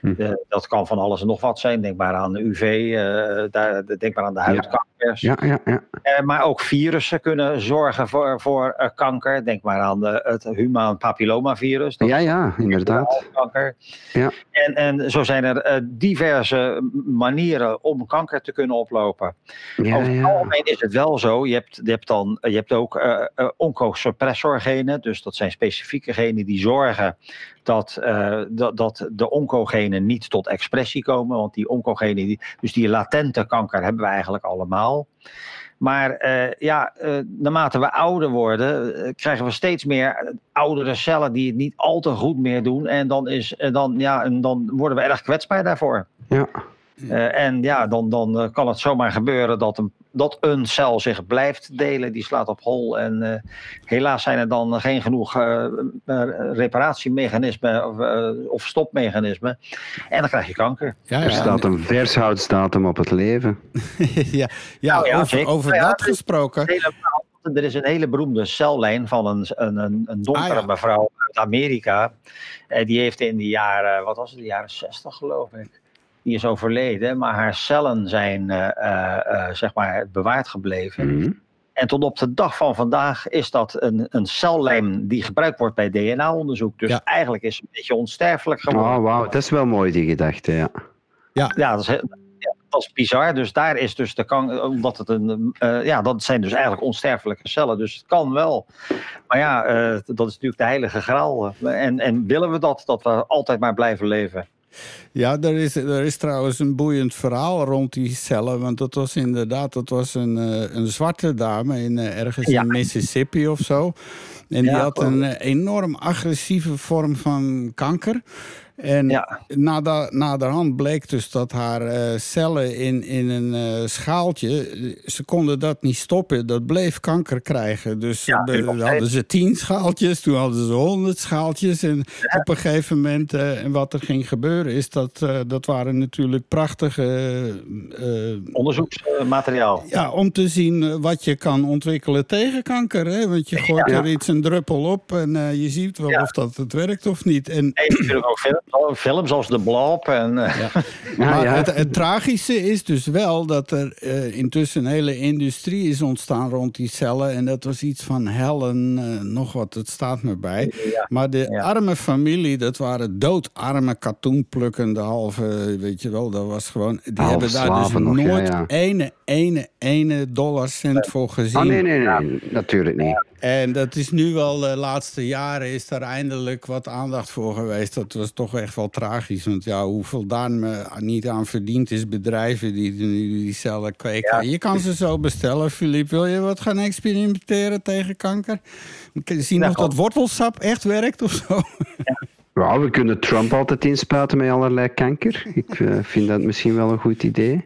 Hm. Eh, dat kan van alles en nog wat zijn. Denk maar aan de UV, eh, daar, denk maar aan de huidkankers. Ja, ja, ja. Eh, maar ook virussen kunnen zorgen voor, voor kanker. Denk maar aan de, het humaan papillomavirus. Ja, ja, inderdaad. kanker. Ja. En, en zo zijn er diverse manieren om kanker te kunnen oplopen. Ja, Over het algemeen is het wel zo. Je hebt, je hebt, dan, je hebt ook eh, oncosuppressorgenen. Dus dat zijn specifieke genen die zorgen dat, eh, dat, dat de oncogenen niet tot expressie komen. Want die oncogenen, die, dus die latente kanker hebben we eigenlijk allemaal. Maar eh, ja, eh, naarmate we ouder worden, krijgen we steeds meer oudere cellen die het niet al te goed meer doen. En dan, is, en dan, ja, en dan worden we erg kwetsbaar daarvoor. Ja. En ja, dan, dan kan het zomaar gebeuren dat een, dat een cel zich blijft delen. Die slaat op hol. En eh, helaas zijn er dan geen genoeg eh, eh, reparatiemechanismen of, eh, of stopmechanismen. En dan krijg je kanker. Ja, Er ja. staat een vershoudsdatum op het leven. [LAUGHS] ja, ja, Nou ja, over, over Ja, dat gesproken. Helemaal. Er is een hele beroemde cellijn van een, een, een, donkere Ah, ja. mevrouw uit Amerika. Die heeft in de jaren, wat was het, de jaren 60 geloof ik. Die is overleden, maar haar cellen zijn eh, eh, eh, zeg maar bewaard gebleven. Mhm. En tot op de dag van vandaag is dat een, een cellijm die gebruikt wordt bij DNA-onderzoek. Dus Ja. eigenlijk is het een beetje onsterfelijk geworden. Oh, wauw, dat is wel mooi, die gedachte, ja. Ja, dat is, heel- ja, dat is bizar. Dus daar is dus de kan, omdat het een, eh, ja, dat zijn dus eigenlijk onsterfelijke cellen. Dus het kan wel. Maar ja, eh, dat is natuurlijk de heilige graal. En, en willen we dat, dat we altijd maar blijven leven? Ja, er is, er is trouwens een boeiend verhaal rond die cellen. Want dat was inderdaad dat was een, eh, een zwarte dame in, eh, ergens Ja. in Mississippi of zo. En die had een eh, enorm agressieve vorm van kanker. En Ja. nada, naderhand bleek dus dat haar eh, cellen in, in een eh, schaaltje... eh, ze konden dat niet stoppen. Dat bleef kanker krijgen. Dus Ja, hadden ze tien schaaltjes, toen hadden ze honderd schaaltjes. En op een gegeven moment, en wat er ging gebeuren, is dat dat waren natuurlijk prachtige. Onderzoeksmateriaal. ja, om te zien wat je kan ontwikkelen tegen kanker. Hè? Want je gooit er iets een druppel op en je ziet wel of dat het werkt of niet. En, natuurlijk ook films, films als De Blob. En, eh, ja. [LAUGHS] Ja, maar ja. Het, het tragische is dus wel dat er eh, intussen een hele industrie is ontstaan rond die cellen. En dat was iets van hellen, eh, nog wat, het staat me bij. Maar de ja. arme familie, dat waren doodarme katoenplukkende halve, weet je wel, dat was gewoon... Die hebben daar dus nog, nooit ja. ene, ene, ene dollarcent voor gezien. Oh, nee, nee, nee, natuurlijk niet. En dat is nu wel de laatste jaren is daar eindelijk wat aandacht voor geweest. Dat was toch echt wel tragisch. Want ja, hoeveel daar me niet aan verdiend is, bedrijven die nu die cellen kweken. Je kan ze zo bestellen, Filip. Wil je wat gaan experimenteren tegen kanker? Zien Nou, of dat wortelsap echt werkt of zo? Ja, we kunnen Trump altijd inspuiten met allerlei kanker. Ik eh, vind dat misschien wel een goed idee.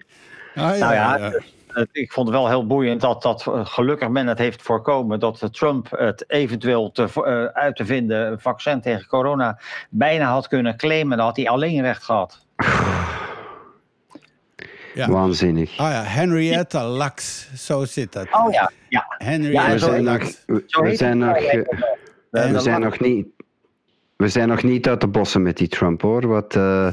Ah, Nou ja, het- ik vond het wel heel boeiend dat, dat eh, gelukkig men het heeft voorkomen dat Trump het eventueel te, eh, uit te vinden vaccin tegen corona bijna had kunnen claimen. Dan had hij alleen recht gehad. Ja. Waanzinnig. Ah ja, Henrietta Lacks, zo zit dat. Oh ja, ja. Henrietta Ja, we zijn nog, Lacks. we, zijn nog, eh, we zijn nog niet... We zijn nog niet uit de bossen met die Trump, hoor. Wat, eh,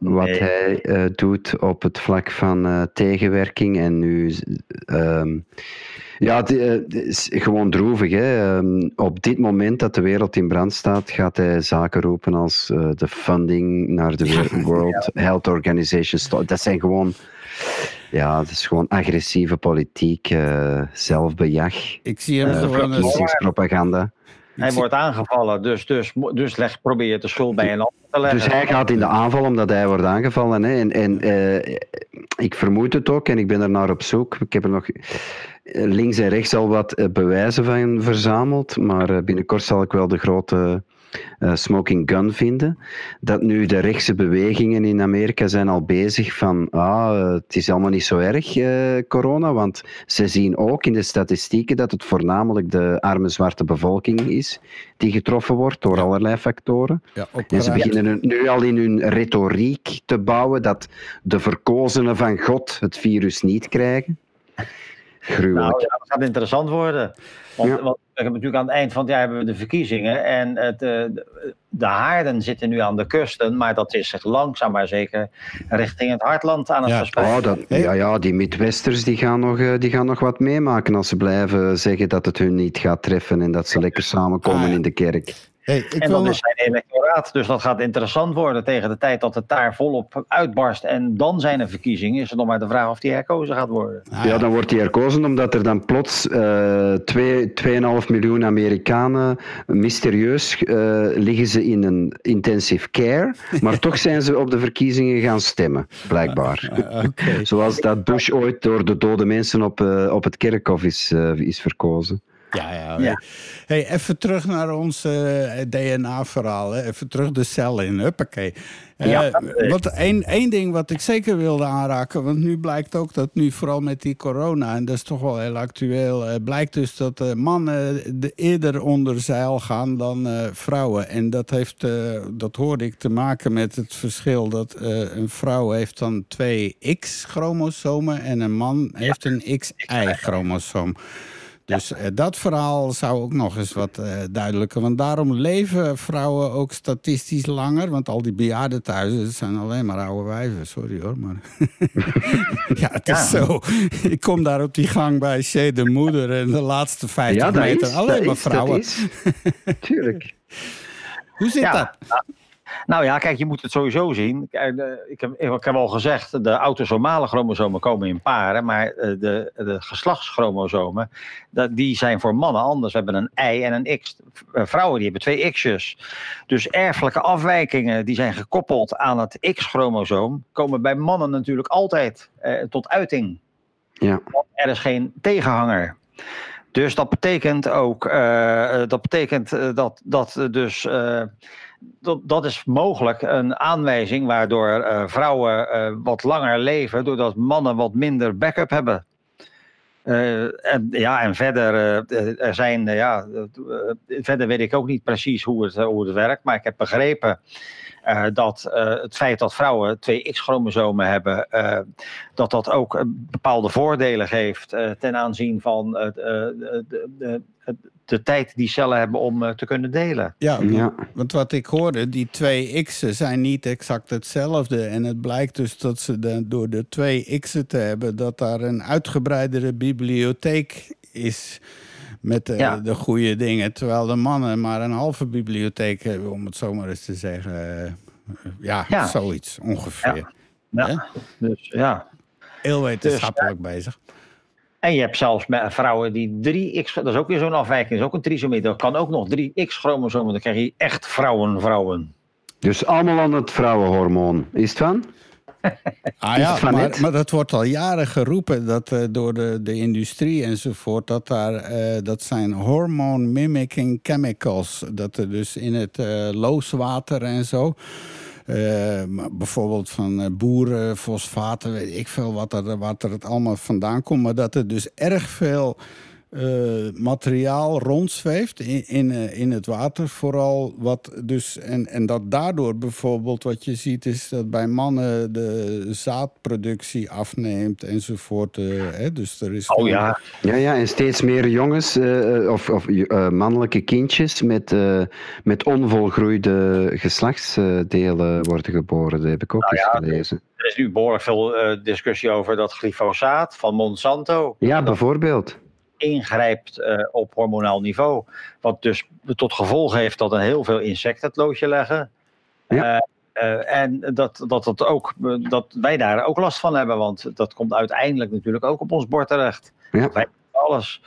wat Nee. hij eh, doet op het vlak van eh, tegenwerking. En nu... ehm, ja, het, eh, het is gewoon droevig. Hè? Ehm, op dit moment dat de wereld in brand staat, gaat hij zaken roepen als eh, de funding naar de Wo- [LAUGHS] World Health Organization. Dat zijn gewoon... Ja, het is gewoon agressieve politiek, eh, zelfbejag, Ik zie hem gewoon verkiezingspropaganda. Hij wordt aangevallen, dus, dus, dus leg, probeer je de schuld bij een ander te leggen. Dus hij gaat in de aanval omdat hij wordt aangevallen. Hè. En, en eh, ik vermoed het ook en ik ben er naar op zoek. Ik heb er nog eh, links en rechts al wat eh, bewijzen van verzameld. Maar binnenkort zal ik wel de grote eh, smoking gun vinden. Dat nu de rechtse bewegingen in Amerika zijn al bezig van ah, het is allemaal niet zo erg, eh, corona. Want ze zien ook in de statistieken dat het voornamelijk de arme zwarte bevolking is die getroffen wordt door allerlei factoren. Ja, En ze beginnen nu al in hun retoriek te bouwen dat de verkozenen van God het virus niet krijgen. Gruwelijk. Nou ja, dat gaat interessant worden. Want, Ja. want we hebben natuurlijk aan het eind van het jaar hebben we de verkiezingen. En het, eh, de, de haarden zitten nu aan de kusten. Maar dat is zich langzaam maar zeker richting het hartland aan het Ja. verspreiden. Oh, dat, ja, ja, die Midwesters die gaan, nog, eh, die gaan nog wat meemaken als ze blijven zeggen dat het hun niet gaat treffen en dat ze lekker samenkomen Ah, ja. in de kerk. Hey, ik En wil dat nog- is zijn electoraat. Dus dat gaat interessant worden tegen de tijd dat het daar volop uitbarst. En dan zijn er verkiezingen. Is het nog maar de vraag of die herkozen gaat worden. Ah, Ja, dan wordt die herkozen omdat er dan plots eh, twee- 2,5 miljoen Amerikanen mysterieus eh, liggen ze in een intensive care, [LAUGHS] maar toch zijn ze op de verkiezingen gaan stemmen, blijkbaar. Oké. [LAUGHS] Zoals dat Bush ooit door de dode mensen op, eh, op het kerkhof is, eh, is verkozen. [LAUGHS] Ja, ja. Ja. Hey, even terug naar ons eh, DNA-verhaal. Even terug de cel in. Huppakee. Eh, Ja, wat één, één ding wat ik zeker wilde aanraken, want nu blijkt ook dat nu vooral met die corona, en dat is toch wel heel actueel, eh, blijkt dus dat mannen de eerder onder zeil gaan dan vrouwen. En dat, heeft, dat hoorde ik te maken met het verschil dat een vrouw heeft dan twee X-chromosomen en een man heeft een XY-chromosoom. Dus eh, dat verhaal zou ook nog eens wat eh, duidelijker. Want daarom leven vrouwen ook statistisch langer. Want al die bejaarden thuis, dat zijn alleen maar oude wijven. Sorry hoor, maar... [LAUGHS] ja, het is zo. Ik kom daar op die gang bij Chez de Moeder... en de laatste 50 meter alleen maar vrouwen. Tuurlijk. [LAUGHS] Hoe zit dat? Nou ja, kijk, je moet het sowieso zien. Ik heb, ik heb al gezegd, de autosomale chromosomen komen in paren, maar eh, de, de geslachtschromosomen, die zijn voor mannen anders. We hebben een Y en een X. Eh, Vrouwen die hebben twee X'jes. Dus erfelijke afwijkingen die zijn gekoppeld aan het X-chromosoom, komen bij mannen natuurlijk altijd eh, tot uiting. Ja. Want er is geen tegenhanger. Dus dat betekent ook eh, dat, betekent, dat, dat dus. Dat, dat is mogelijk een aanwijzing waardoor eh, vrouwen eh, wat langer leven, doordat mannen wat minder backup hebben. Eh, en, ja, en verder, er zijn, ja, verder weet ik ook niet precies hoe het, hoe het werkt, maar ik heb begrepen dat het feit dat vrouwen twee X-chromosomen hebben, dat dat ook bepaalde voordelen geeft ten aanzien van het, de, de, de, de tijd die cellen hebben om eh, te kunnen delen. Ja, Ja. want wat ik hoorde, die twee x'en zijn niet exact hetzelfde. En het blijkt dus dat ze de, door de twee x'en te hebben... dat daar een uitgebreidere bibliotheek is met eh, Ja. de goede dingen. Terwijl de mannen maar een halve bibliotheek hebben, om het zo maar eens te zeggen. Eh, ja, Ja. zoiets ongeveer. Ja. Dus ja. Heel wetenschappelijk bezig. En je hebt zelfs met vrouwen die drie X, dat is ook weer zo'n afwijking, dat is ook een trisomie. Dat kan ook nog drie X-chromosomen, dan krijg je echt vrouwen, vrouwen. Dus allemaal aan het vrouwenhormoon. Is het van? [LAUGHS] Ah ja, maar, dat wordt al jaren geroepen dat, eh, door de, de industrie enzovoort. Dat, daar, eh, dat zijn hormone mimicking chemicals. Dat er dus in het eh, looswater en zo. Eh, bijvoorbeeld van eh, boeren, fosfaten, weet ik veel wat er, wat er het allemaal vandaan komt. Maar dat er dus erg veel eh, materiaal rondzweeft in, in, eh, in het water. Vooral wat dus. En, en dat daardoor bijvoorbeeld wat je ziet, is dat bij mannen de zaadproductie afneemt enzovoort. eh, hè? Dus er is. Oh ja, Ja, ja, en steeds meer jongens eh, of, of eh, mannelijke kindjes met, eh, met onvolgroeide geslachtsdelen worden geboren. Dat heb ik ook Nou eens ja, gelezen. er is nu behoorlijk veel eh, discussie over dat glyfosaat van Monsanto. Ja, dat bijvoorbeeld. Ingrijpt eh, op hormonaal niveau. Wat dus tot gevolg heeft dat er heel veel insecten het loodje leggen. Ja. Eh, eh, en dat, dat, dat, ook, dat wij daar ook last van hebben, want dat komt uiteindelijk natuurlijk ook op ons bord terecht. Ja. Wij alles.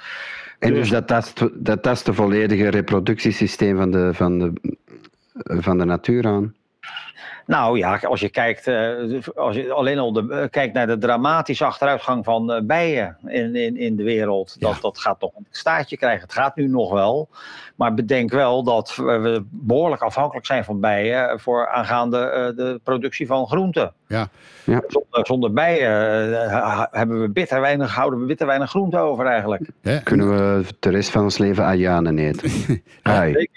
En Dus- dus dat tast, dat tast de volledige reproductiesysteem van de, van de, van de natuur aan. Nou ja, als je kijkt, eh, als je alleen al de, eh, kijkt naar de dramatische achteruitgang van eh, bijen in, in, in de wereld, dat, Ja. dat gaat toch een staartje krijgen. Het gaat nu nog wel, maar bedenk wel dat we behoorlijk afhankelijk zijn van bijen voor aangaande eh, de productie van groenten. Ja. Ja. Zonder, zonder bijen hebben we bitter weinig, houden we bitter weinig groenten over eigenlijk. Kunnen we de rest van ons leven ajuinen eten? [LAUGHS] Ai,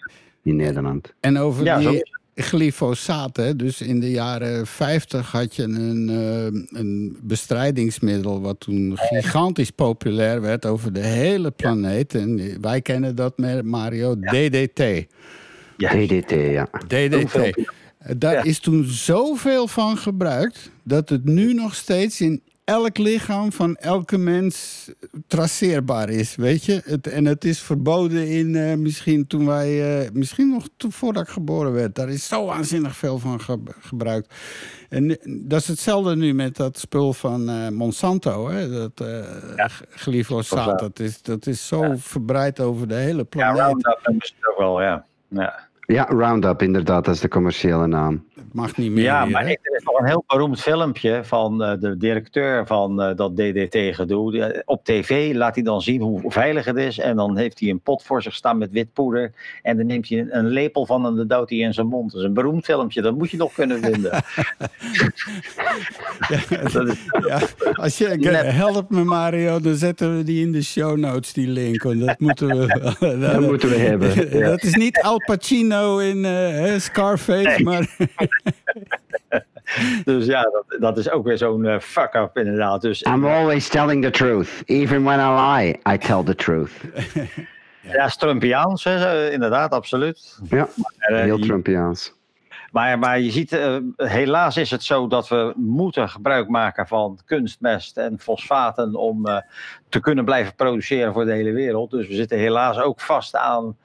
in Nederland. En over Ja, zo die, glyfosaat. Hè? Dus in de jaren 50 had je een, eh, een bestrijdingsmiddel... wat toen gigantisch populair werd over de hele planeet. En wij kennen dat met Mario, DDT. Ja. DDT, ja. DDT. Daar Ja. is toen zoveel van gebruikt... dat het nu nog steeds in elk lichaam van elke mens traceerbaar is, weet je? Het, en het is verboden in eh, misschien toen wij, eh, misschien nog toen, voordat ik geboren werd. Daar is zo waanzinnig veel van ge- gebruikt. En dat is hetzelfde nu met dat spul van eh, Monsanto, hè? Dat g- glyfosaat. Dat is, dat is zo verbreid over de hele Ja, planeet. Roundup ze het ook wel, ja. ja. Ja, Roundup, inderdaad, dat is de commerciële naam. het mag niet meer. Ja, hier, maar hè? er is nog een heel beroemd filmpje van eh, de directeur van eh, dat DDT-gedoe. Die- Op tv laat hij dan zien hoe veilig het is. En dan heeft hij een pot voor zich staan met wit poeder. En dan neemt hij een, een lepel van en dan duwt hij in zijn mond. Dat is een beroemd filmpje, dat moet je nog kunnen vinden. [LAUGHS] dat is, Ja, als je Net. help me Mario, dan zetten we die in de show notes, die link. Want dat moeten we. [LAUGHS] Dat moeten we hebben. [LAUGHS] ja. Dat is niet Al Pacino in hè, Scarface, maar [LAUGHS] dus ja, dat, dat is ook weer zo'n eh, fuck-up inderdaad. Dus I'm always telling the truth. Even when I lie, I tell the truth. [LAUGHS] ja, Trumpiaans, hè, eh, inderdaad, absoluut. Ja, Eh, heel Trumpiaans. Maar, maar je ziet, helaas is het zo dat we moeten gebruik maken van kunstmest en fosfaten om eh, te kunnen blijven produceren voor de hele wereld. Dus we zitten helaas ook vast aan,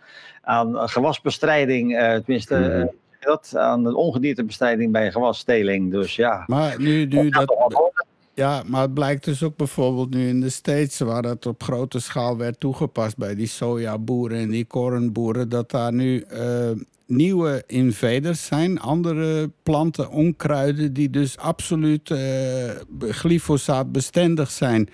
aan gewasbestrijding, eh, tenminste Mhm. eh, dat, aan de ongediertebestrijding bij gewassteling. Dus ja, Maar nu, nu dat, ja, maar het blijkt dus ook bijvoorbeeld nu in de States, waar dat op grote schaal werd toegepast bij die sojaboeren en die korenboeren, dat daar nu eh, nieuwe invaders zijn, andere planten, onkruiden, die dus absoluut eh glyfosaat bestendig zijn.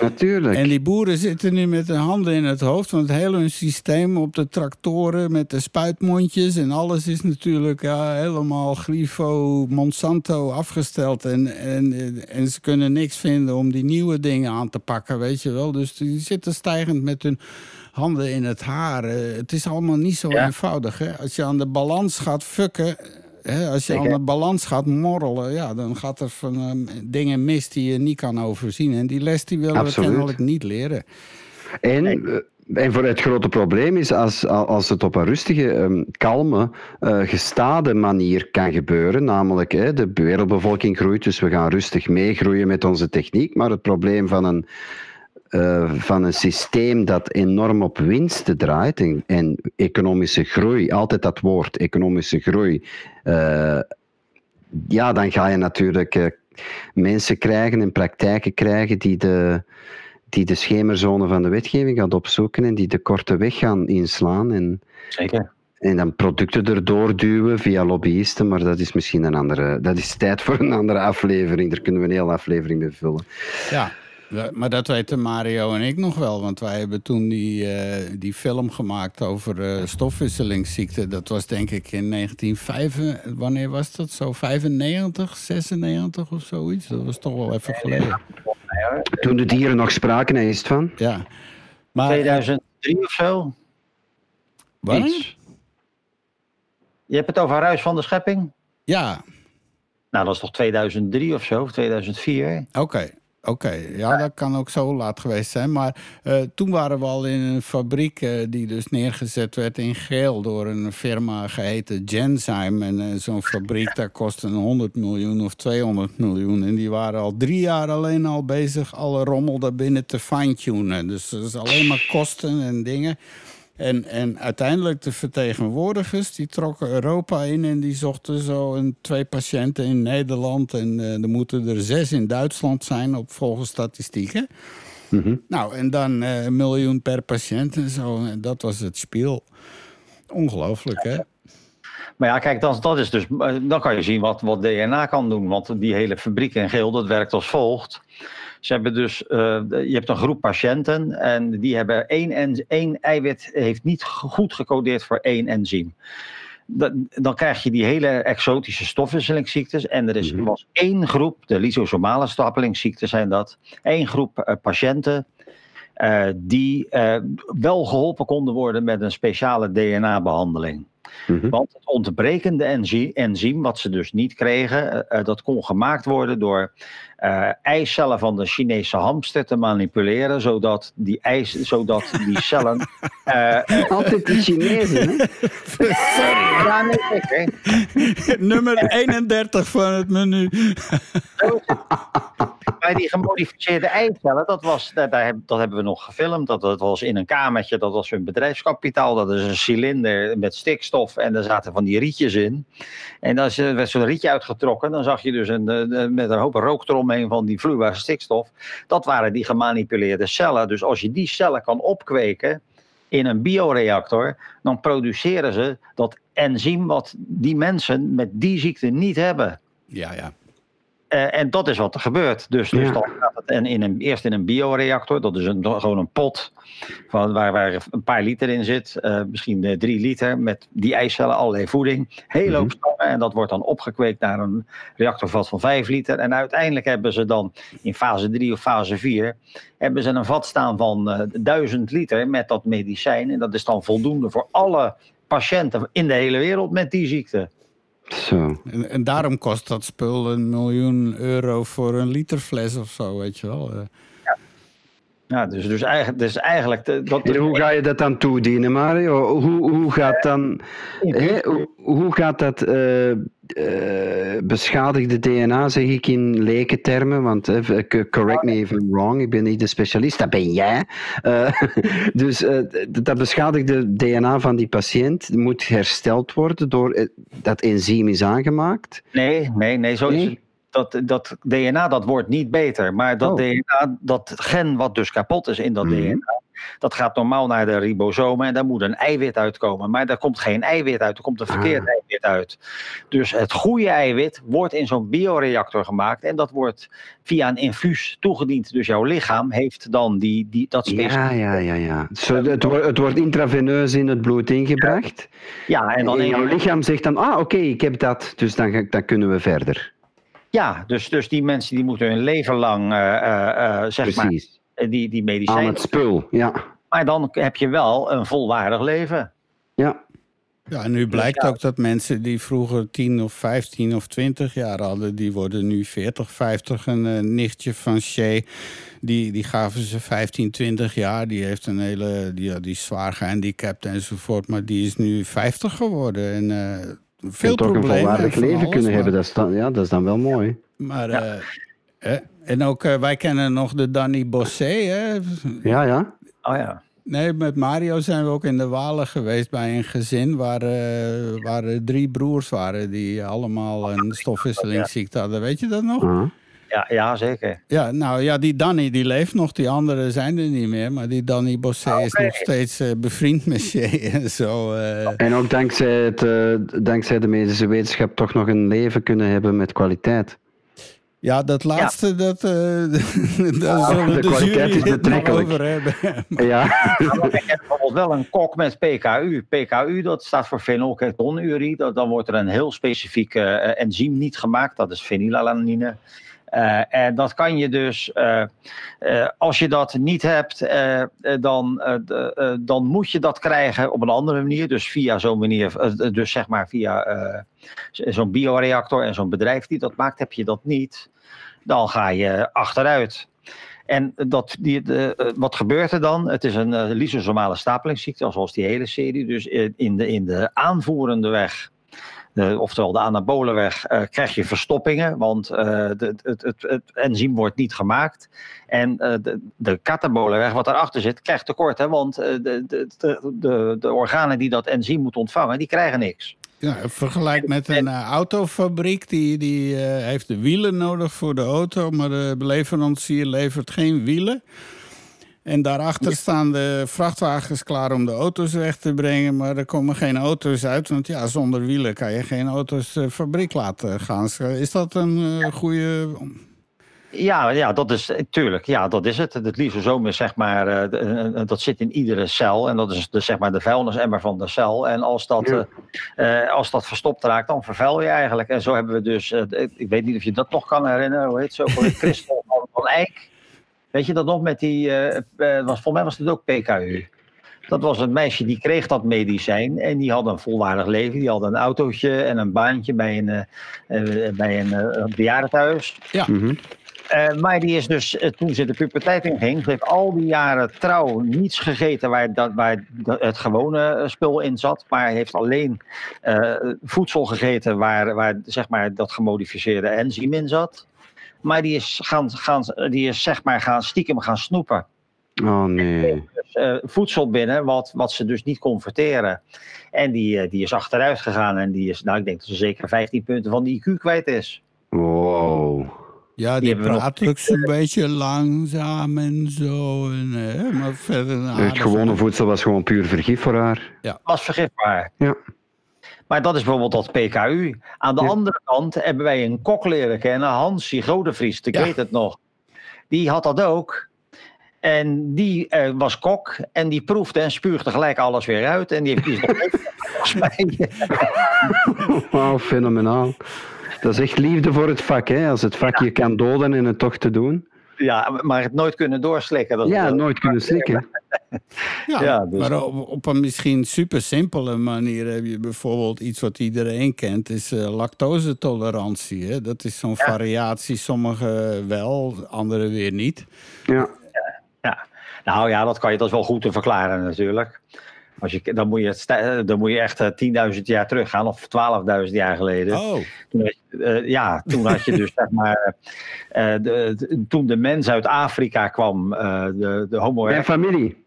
Natuurlijk. En die boeren zitten nu met hun handen in het hoofd. Want het hele hun systeem op de tractoren met de spuitmondjes en alles is natuurlijk ja, helemaal Grifo, Monsanto afgesteld. En, en, en ze kunnen niks vinden om die nieuwe dingen aan te pakken, weet je wel. Dus die zitten stijgend met hun handen in het haar. Eh, Het is allemaal niet zo Ja. eenvoudig. Hè? Als je aan de balans gaat fucken. Hè, als je Zeker. aan de balans gaat morrelen, ja, dan gaat er van ehm, dingen mis die je niet kan overzien. En die les die willen Absoluut. we kennelijk niet leren. En, eh, en voor het grote probleem is als, als het op een rustige, ehm, kalme, eh, gestade manier kan gebeuren, namelijk de wereldbevolking groeit, dus we gaan rustig meegroeien met onze techniek, maar het probleem van een, eh, van een systeem dat enorm op winsten draait en, en economische groei, altijd dat woord, economische groei, eh, ja, dan ga je natuurlijk eh, mensen krijgen en praktijken krijgen die de, die de schemerzone van de wetgeving gaat opzoeken en die de korte weg gaan inslaan en, Zeker. en dan producten erdoor duwen via lobbyisten, maar dat is misschien een andere, dat is tijd voor een andere aflevering. Daar kunnen we een hele aflevering mee vullen. Ja, maar dat weten Mario en ik nog wel. Want wij hebben toen die, eh, die film gemaakt over eh stofwisselingsziekte. Dat was denk ik in 1905. Wanneer was dat? Zo 95, 96 of zoiets? Dat was toch wel even geleden. Toen de dieren nog spraken, het van. Ja. Maar, 2003 of zo? Iets. Je hebt het over Ruis van de Schepping? Ja, Nou, dat is toch 2003 of zo, of 2004? Oké, oké. Ja, dat kan ook zo laat geweest zijn. Maar eh, toen waren we al in een fabriek eh, die dus neergezet werd in Geel door een firma geheten Genzyme. En eh, zo'n fabriek daar kostte een 100 miljoen of 200 miljoen. En die waren al drie jaar alleen al bezig alle rommel daarbinnen te fine-tunen. Dus dat is alleen maar kosten en dingen. En, en uiteindelijk de vertegenwoordigers die trokken Europa in en die zochten zo een, twee patiënten in Nederland. En eh, er moeten er zes in Duitsland zijn op volgens statistieken. Mhm. Nou, en dan eh, een miljoen per patiënt en zo. En dat was het speel. Ongelooflijk, hè? Maar ja, kijk, dat, dat is dus, eh, dan kan je zien wat, wat DNA kan doen. Want die hele fabriek in geel, dat werkt als volgt. Ze hebben dus, eh, je hebt een groep patiënten en die hebben één, en, één eiwit heeft niet goed gecodeerd voor één enzym. Dan, dan krijg je die hele exotische stofwisselingsziektes. En er is, Mhm. was één groep, de lysosomale stapelingsziekten zijn dat, één groep eh, patiënten eh, die wel geholpen konden worden met een speciale DNA-behandeling. Mhm. Want het ontbrekende enzy- enzym, wat ze dus niet kregen, eh, eh, dat kon gemaakt worden door eh, eicellen van de Chinese hamster te manipuleren, zodat die, ijs, zodat die cellen. [LAUGHS] eh, Altijd die Chinezen, hè? ja, nee, kijk, hè. [LAUGHS] Nummer 31 van het menu. Die gemodificeerde eicellen, dat, was, daar dat hebben we nog gefilmd. Dat, was in een kamertje, dat was hun bedrijfskapitaal. Dat is een cilinder met stikstof en daar zaten van die rietjes in. En er werd zo'n rietje uitgetrokken, dan zag je dus een, eh, met een hoop rook eromheen van die vloeibare stikstof. Dat waren die gemanipuleerde cellen. Dus als je die cellen kan opkweken in een bioreactor, dan produceren ze dat enzym wat die mensen met die ziekte niet hebben. Ja, ja. Eh, en dat is wat er gebeurt. Dus, dus Ja. dan gaat het en in een, eerst in een bioreactor. Dat is een, gewoon een pot van, waar, waar een paar liter in zit. eh, misschien eh, drie liter met die eicellen, allerlei voeding. Heel Mhm. hoop stangen. En dat wordt dan opgekweekt naar een reactorvat van vijf liter. En uiteindelijk hebben ze dan in fase 3 of fase 4... hebben ze een vat staan van 1000 liter met dat medicijn. En dat is dan voldoende voor alle patiënten in de hele wereld met die ziekte. Zo. En, en daarom kost dat spul een miljoen euro voor een liter fles of zo, weet je wel. Eh, Ja, dus, dus, eigenlijk, dus eigenlijk de- dat, hoe ga je dat dan toedienen, Mario? Hoe, hoe gaat dan... Hè, hoe, hoe gaat dat eh, eh, beschadigde DNA, zeg ik in lekentermen, want eh, correct me if I'm wrong, ik ben niet de specialist, dat ben jij. Eh, [LAUGHS] dus eh, dat beschadigde DNA van die patiënt moet hersteld worden door eh, dat enzym is aangemaakt. Nee, nee, nee, zo is het. Dat, dat DNA dat wordt niet beter. Maar dat Oh. DNA, dat gen wat dus kapot is in dat Mhm. DNA, dat gaat normaal naar de ribosomen en daar moet een eiwit uitkomen. Maar daar komt geen eiwit uit, er komt een verkeerd Ah. eiwit uit. Dus het goede eiwit wordt in zo'n bioreactor gemaakt en dat wordt via een infuus toegediend. Dus jouw lichaam heeft dan die, die, dat specifieke. Ja, ja, ja. ja. Zo, het, wordt, het wordt intraveneus in het bloed ingebracht. Ja, en dan en jouw lichaam zegt dan, ah oké, ik heb dat, dus dan, dan kunnen we verder. Ja, dus, dus die mensen die moeten hun leven lang, eh, eh, eh, zeg maar, Precies. die, die Aan medicijnen. het spul, ja. Maar dan heb je wel een volwaardig leven. Ja, Ja, en nu blijkt ja. ook dat mensen die vroeger 10 of 15 of 20 jaar hadden, die worden nu 40, 50. Een nichtje van Shay, die, die gaven ze 15, 20 jaar. Die heeft een hele, die, die is zwaar gehandicapt enzovoort, maar die is nu 50 geworden. En eh, veel en toch een problemen. volwaardig en van leven alles, kunnen maar- hebben, dat is, dan, ja, dat is dan wel mooi. Maar, Ja. eh, eh, en ook, eh, wij kennen nog de Danny Bossé, hè? Ja, ja. Oh ja. Nee, met Mario zijn we ook in de Walen geweest bij een gezin waar, eh, waar drie broers waren die allemaal een stofwisselingsziekte hadden. Weet je dat nog? Ja, ja, zeker. Ja, nou ja, die Danny die leeft nog, die anderen zijn er niet meer. Maar die Danny Bossé is Oké. nog steeds eh, bevriend met Shay [LAUGHS] en zo. eh. En ook dankzij, het, eh, dankzij de medische wetenschap toch nog een leven kunnen hebben met kwaliteit. Ja, dat laatste, dat, eh [LAUGHS] daar zullen de de, kwaliteit jury is het over hebben. [LAUGHS] Ja, Maar ik heb bijvoorbeeld wel een kok met PKU. PKU, dat staat voor fenolketonurie. Dat, dan wordt er een heel specifiek enzym niet gemaakt. Dat is fenylalanine. Eh, en dat kan je dus, eh, eh, als je dat niet hebt, dan, dan moet je dat krijgen op een andere manier. Dus via zo'n manier, dus zeg maar via zo'n bioreactor en zo'n bedrijf die dat maakt, heb je dat niet. Dan ga je achteruit. En dat, die, de, wat gebeurt er dan? Het is een lysosomale stapelingsziekte, zoals die hele serie. Dus in de, in de aanvoerende weg, de, oftewel de anabole weg, eh, krijg je verstoppingen, want eh, de, het, het, enzym wordt niet gemaakt. En eh, de, de katabole weg, wat daarachter zit, krijgt tekorten, want eh, de, de, de, organen die dat enzym moeten ontvangen, die krijgen niks. Ja, vergelijk met een eh, autofabriek. Die, die eh, heeft de wielen nodig voor de auto, maar de leverancier levert geen wielen. En daarachter staan de vrachtwagens klaar om de auto's weg te brengen. Maar er komen geen auto's uit. Want ja, zonder wielen kan je geen auto's de fabriek laten gaan. Is dat een eh, goede. Ja, ja, dat is tuurlijk. Ja, dat is het. Het lysosoom is zeg maar, eh, eh, dat zit in iedere cel en dat is de, zeg maar de vuilnisemmer van de cel. En als dat, Ja. eh, eh, als dat verstopt raakt, dan vervuil je eigenlijk. En zo hebben we dus, eh, ik weet niet of je dat nog kan herinneren, hoe heet alweer? [LAUGHS] Christel van, van Eyck. Weet je dat nog met die, eh, eh, was, volgens mij was het ook PKU. Dat was een meisje die kreeg dat medicijn en die had een volwaardig leven. Die had een autootje en een baantje bij een, uh, bij een uh, bejaardentehuis. Ja. Mhm. Uh, maar die is dus, uh, toen ze de puberteit inging, ze heeft al die jaren trouw niets gegeten waar, dat, waar het gewone spul in zat. Maar heeft alleen uh, voedsel gegeten waar, waar zeg maar, dat gemodificeerde enzym in zat. Maar die is, gaan, gaan, die is zeg maar gaan stiekem gaan snoepen. Oh nee. Dus, voedsel binnen, wat, wat ze dus niet kon verteren. En die, die is achteruit gegaan en die is, nou ik denk dat ze zeker 15 punten van die IQ kwijt is. Wow. Ja, die, die praat ook zo'n beetje langzaam en zo. En, hè, maar verder Het gewone voedsel was gewoon puur vergif voor haar. Ja. Was vergif voor haar. Ja. Maar dat is bijvoorbeeld dat PKU. Aan de ja. andere kant hebben wij een kok leren kennen, Hansie Godevries, ik ja. weet het nog. Die had dat ook. En die uh, was kok en die proefde en spuugde gelijk alles weer uit. En die heeft nog [LAUGHS] volgens mij. Wauw, fenomenaal. Dat is echt liefde voor het vak, hè? Als het vak ja. je kan doden en het toch te doen. Ja, maar het nooit kunnen doorslikken. Dat ja, nooit kunnen slikken. [LAUGHS] ja, ja dus... maar op, op, een misschien super simpele manier heb je bijvoorbeeld iets wat iedereen kent, is uh, lactosetolerantie. Hè? Dat is zo'n ja. variatie, sommige wel, andere weer niet. Ja. ja. Nou ja, dat kan je dat is wel goed te verklaren natuurlijk. Als je, dan, moet je, dan moet je echt uh, 10.000 jaar teruggaan, of 12.000 jaar geleden. Oh. Toen, uh, ja, toen had je dus [LAUGHS] zeg maar. Uh, de, de, toen de mens uit Afrika kwam, de, de Homo erectus. familie.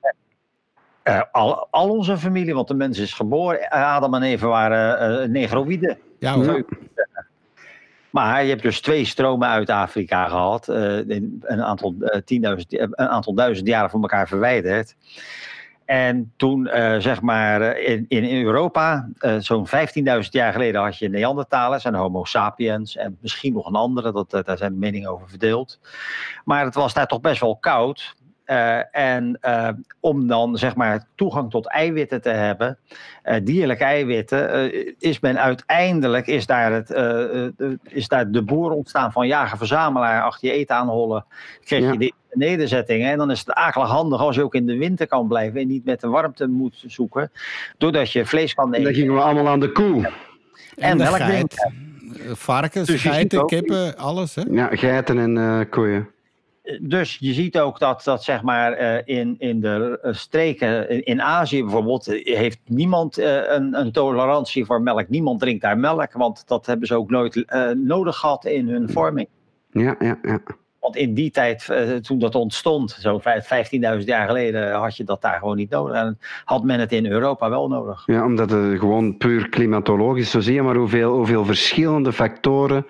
al, al onze familie, want de mens is geboren. Adam en Eva waren negroïden. Ja, hoor. Maar je hebt dus twee stromen uit Afrika gehad, een aantal, een aantal duizend jaren van elkaar verwijderd. En toen, uh, zeg maar, in, in Europa, uh, zo'n 15.000 jaar geleden had je Neandertalers en Homo sapiens en misschien nog een andere, dat, daar zijn meningen over verdeeld. Maar het was daar toch best wel koud. En om dan, zeg maar, toegang tot eiwitten te hebben, dierlijke eiwitten, is men uiteindelijk, is daar, het, is daar de boer ontstaan van jager-verzamelaar, achter je eten aanhollen, kreeg ja. je de nederzettingen. En dan is het akelig handig als je ook in de winter kan blijven en niet met de warmte moet zoeken. Doordat je vlees kan eten. Dan gingen we allemaal aan de koe. En, en melk Varkens, dus geiten, kippen, alles. Hè? Ja, geiten en uh, koeien. Dus je ziet ook dat, dat zeg maar uh, in, in de streken, in, in Azië bijvoorbeeld, heeft niemand uh, een, een tolerantie voor melk. Niemand drinkt daar melk, want dat hebben ze ook nooit nodig gehad in hun vorming. Ja, ja, ja. Want in die tijd, uh, toen dat ontstond, zo'n 15.000 jaar geleden, had je dat daar gewoon niet nodig. En had men het in Europa wel nodig. Ja, omdat het gewoon puur klimatologisch, zo zie je maar hoeveel, hoeveel verschillende factoren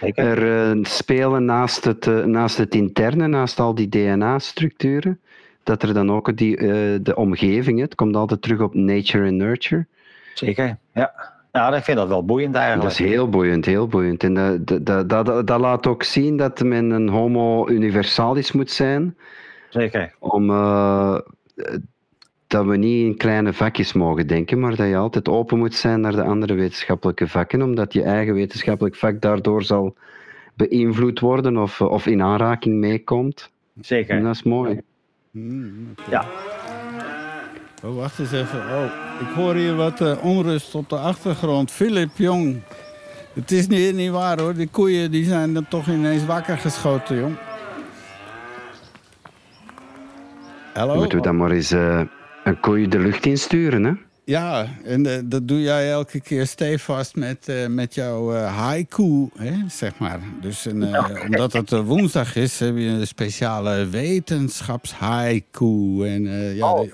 Zeker. er uh, spelen naast het, uh, naast het interne, naast al die DNA-structuren. Dat er dan ook die, de omgeving, het komt altijd terug op nature en nurture. Zeker, ja. Ja, ik vind dat wel boeiend eigenlijk. Dat is heel boeiend, heel boeiend. En dat, dat, dat, dat laat ook zien dat men een homo universalis moet zijn. Zeker. Om, uh, dat we niet in kleine vakjes mogen denken, maar dat je altijd open moet zijn naar de andere wetenschappelijke vakken, omdat je eigen wetenschappelijk vak daardoor zal beïnvloed worden of, of in aanraking meekomt. Zeker. En dat is mooi. Ja. Oh, wacht eens even. Oh, ik hoor hier wat uh, onrust op de achtergrond. Philip, jong. Het is niet, niet waar hoor. Die koeien die zijn dan toch ineens wakker geschoten, jong. Hallo? Moeten we dan maar eens uh, een koeien de lucht insturen, hè? Ja, en uh, dat doe jij elke keer stevast met, uh, met jouw uh, haiku, hè, zeg maar. Dus een, okay. omdat het woensdag is, heb je een speciale wetenschapshaiku. En, ja, oh,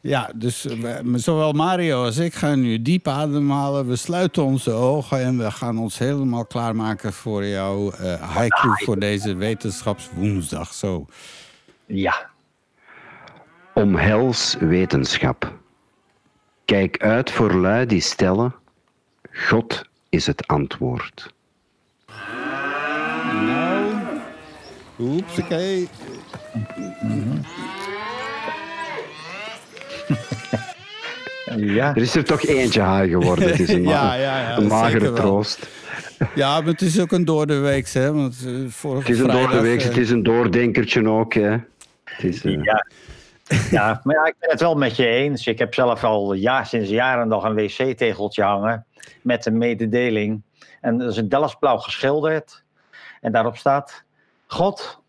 ja, dus zowel Mario als ik gaan nu diep ademhalen. We sluiten onze ogen en we gaan ons helemaal klaarmaken voor jouw haiku voor deze wetenschapswoensdag. Zo. Ja. Omhels wetenschap. Kijk uit voor lui die stellen: God is het antwoord. Nou, oeps, oké. Okay. ja. Er is er toch eentje haai geworden. Het is een, [LAUGHS] ja, ja, ja, een magere troost. Ja, maar het is ook een doordeweeks, hè? Want, uh, het is een doordeweeks, uh, het is een doordenkertje ook, hè? Het is, uh... Ja. Ja, maar ik ben het wel met je eens. Ik heb zelf al ja, sinds jaren nog een wc-tegeltje hangen met een mededeling. En dat is een Delftsblauw geschilderd. En daarop staat: God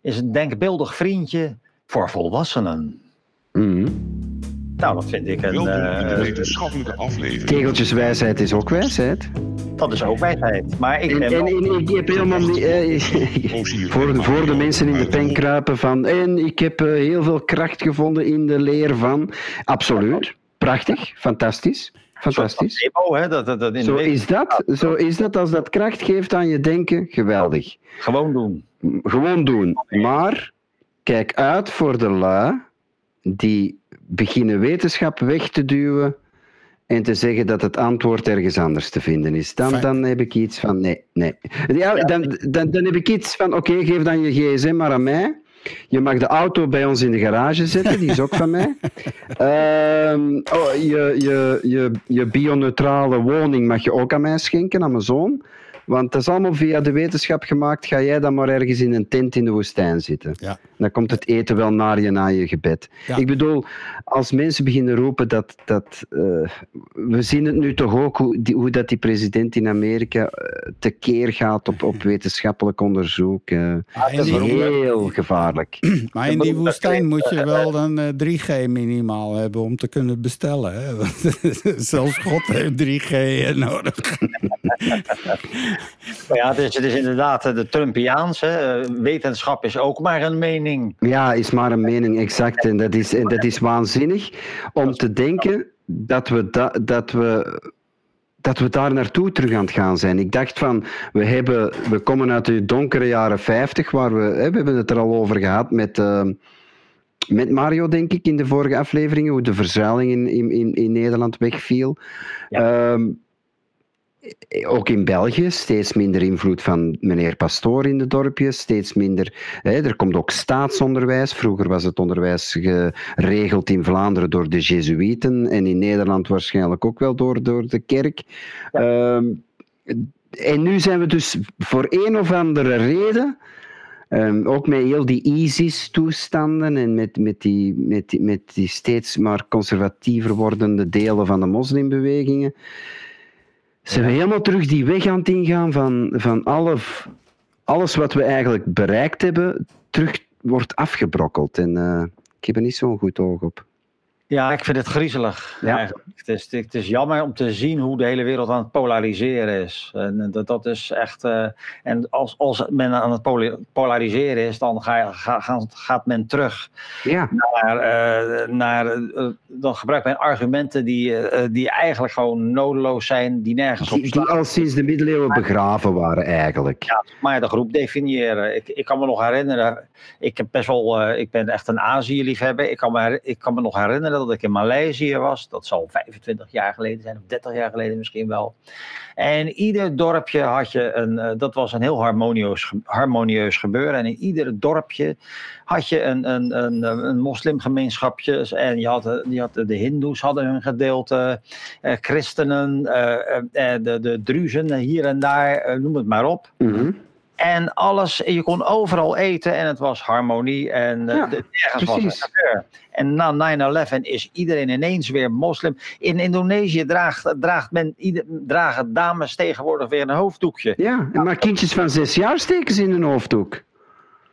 is een denkbeeldig vriendje voor volwassenen. Mhm. Nou, dat vind ik een. Welkom in de eh, wetenschappelijke aflevering. Tegeltjeswijsheid is ook wijsheid. dat is ook wijsheid. Maar ik En, ben. en, wel- en ik heb helemaal niet. eh, [LAUGHS] voor, de, voor de mensen in de pen kruipen van. En ik heb eh, heel veel kracht gevonden in de leer van. Absoluut. Prachtig. Fantastisch. Fantastisch. Placebo, hè, dat, dat, dat in Zo is dat. Zo is dat. Als dat kracht geeft aan je denken, geweldig. Gewoon doen. Gewoon doen. Maar kijk uit voor de lui die beginnen wetenschap weg te duwen en te zeggen dat het antwoord ergens anders te vinden is. Dan, dan heb ik iets van nee, nee. Ja, dan, dan, dan heb ik iets van oké, geef dan je gsm maar aan mij. Je mag de auto bij ons in de garage zetten, die is ook van mij. [LAUGHS] Ehm, oh, je, je, je, je bio-neutrale woning mag je ook aan mij schenken, aan mijn zoon. Want dat is allemaal via de wetenschap gemaakt. Ga jij dan maar ergens in een tent in de woestijn zitten. Ja. Dan komt het eten wel naar je na je gebed. Ja. Ik bedoel, als mensen beginnen roepen dat. dat eh, we zien het nu toch ook hoe, die, hoe dat die president in Amerika eh, tekeer gaat op, op wetenschappelijk onderzoek. eh. Dat is die, heel gevaarlijk. [CLEARS THROAT] maar in die woestijn moet je wel dan eh, 3G minimaal hebben om te kunnen bestellen. Hè? Want [LAUGHS] Zelfs God heeft 3G nodig. [LAUGHS] Ja, het is, het is inderdaad eh, de Trumpiaanse. eh, wetenschap is ook maar een mening. Ja, is maar een mening, exact. En dat is, en dat is waanzinnig om te denken dat we, da, dat we, dat we daar naartoe terug aan het gaan zijn. Ik dacht van, we, hebben, we komen uit de donkere jaren 50, waar we, hè, we hebben het er al over gehad met, eh, met Mario, denk ik, in de vorige afleveringen, hoe de verzuiling in, in, in, Nederland wegviel. Ehm, ook in België steeds minder invloed van meneer Pastoor in de dorpjes, steeds minder. Hè, er komt ook staatsonderwijs. Vroeger was het onderwijs geregeld in Vlaanderen door de Jezuïeten en in Nederland waarschijnlijk ook wel door, door de kerk. Ehm, en nu zijn we dus voor een of andere reden. ehm, ook met heel die ISIS-toestanden en met, met, die, met, die, met die steeds maar conservatiever wordende delen van de moslimbewegingen. Zijn we helemaal terug die weg aan het ingaan van, van alle, alles wat we eigenlijk bereikt hebben, terug wordt afgebrokkeld. En eh, ik heb er niet zo'n goed oog op. Ja, ik vind het griezelig. Ja. Eigenlijk. Het, is, het is jammer om te zien hoe de hele wereld aan het polariseren is. En dat, dat is echt. eh, en als, als men aan het polariseren is, dan ga, ga, gaat men terug Ja, naar. eh, naar eh, dan gebruikt men argumenten die, die eigenlijk gewoon nodeloos zijn, die nergens op die, die al sinds de middeleeuwen begraven waren eigenlijk. Ja, maar de groep definiëren. Ik, ik kan me nog herinneren, ik, heb best wel, ik ben echt een Azië-liefhebber. Ik, kan me ik kan me nog herinneren dat ik in Maleisië was. Dat zal 25 jaar geleden zijn, of 30 jaar geleden misschien wel. En ieder dorpje had je een, eh, dat was een heel harmonieus, harmonieus gebeuren. En in ieder dorpje had je een, een, een, een moslimgemeenschapje. En je had, eh, je had de, Hindoes hadden hun gedeelte, eh, christenen, de, de druzen hier en daar, noem het maar op. Mhm. En alles, je kon overal eten en het was harmonie en eh, Ja, de- was gebeur. En na 9-11 is iedereen ineens weer moslim. In Indonesië draagt, draagt men, ieder, dragen dames tegenwoordig weer een hoofddoekje. Ja, maar kindjes van zes jaar steken ze in een hoofddoek.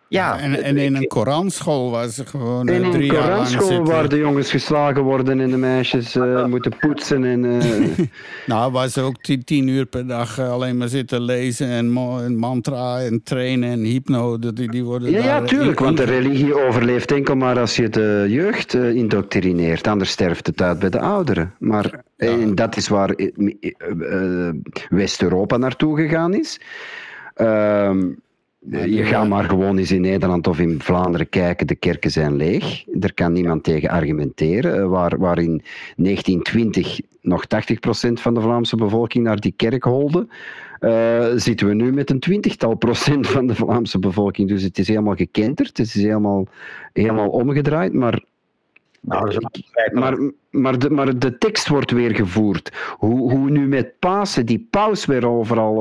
Ja, En, en in een Koranschool waar ze gewoon eh, in drie een jaar lang Koranschool waar de jongens geslagen worden en de meisjes eh, [LAUGHS] moeten poetsen. En, eh, [LAUGHS] Nou, waar ze ook tien, uur per dag eh, alleen maar zitten lezen en, mantra en trainen en hypno. dat Die, die worden Ja, ja, tuurlijk, in- want de religie overleeft enkel maar als je de jeugd eh, indoctrineert. Anders sterft het uit bij de ouderen. Maar en dat is waar eh, eh, eh, West-Europa naartoe gegaan is. Ehm, je gaat maar gewoon eens in Nederland of in Vlaanderen kijken, de kerken zijn leeg. Er kan niemand tegen argumenteren. Eh, Waar, waar in 1920 nog 80% van de Vlaamse bevolking naar die kerk holde, eh, zitten we nu met een twintigtal procent van de Vlaamse bevolking. Dus het is helemaal gekenterd, het is helemaal, helemaal omgedraaid. Maar Nou, dat maar, maar, de, maar de tekst wordt weer gevoerd. Hoe, hoe nu met Pasen, die paus weer overal...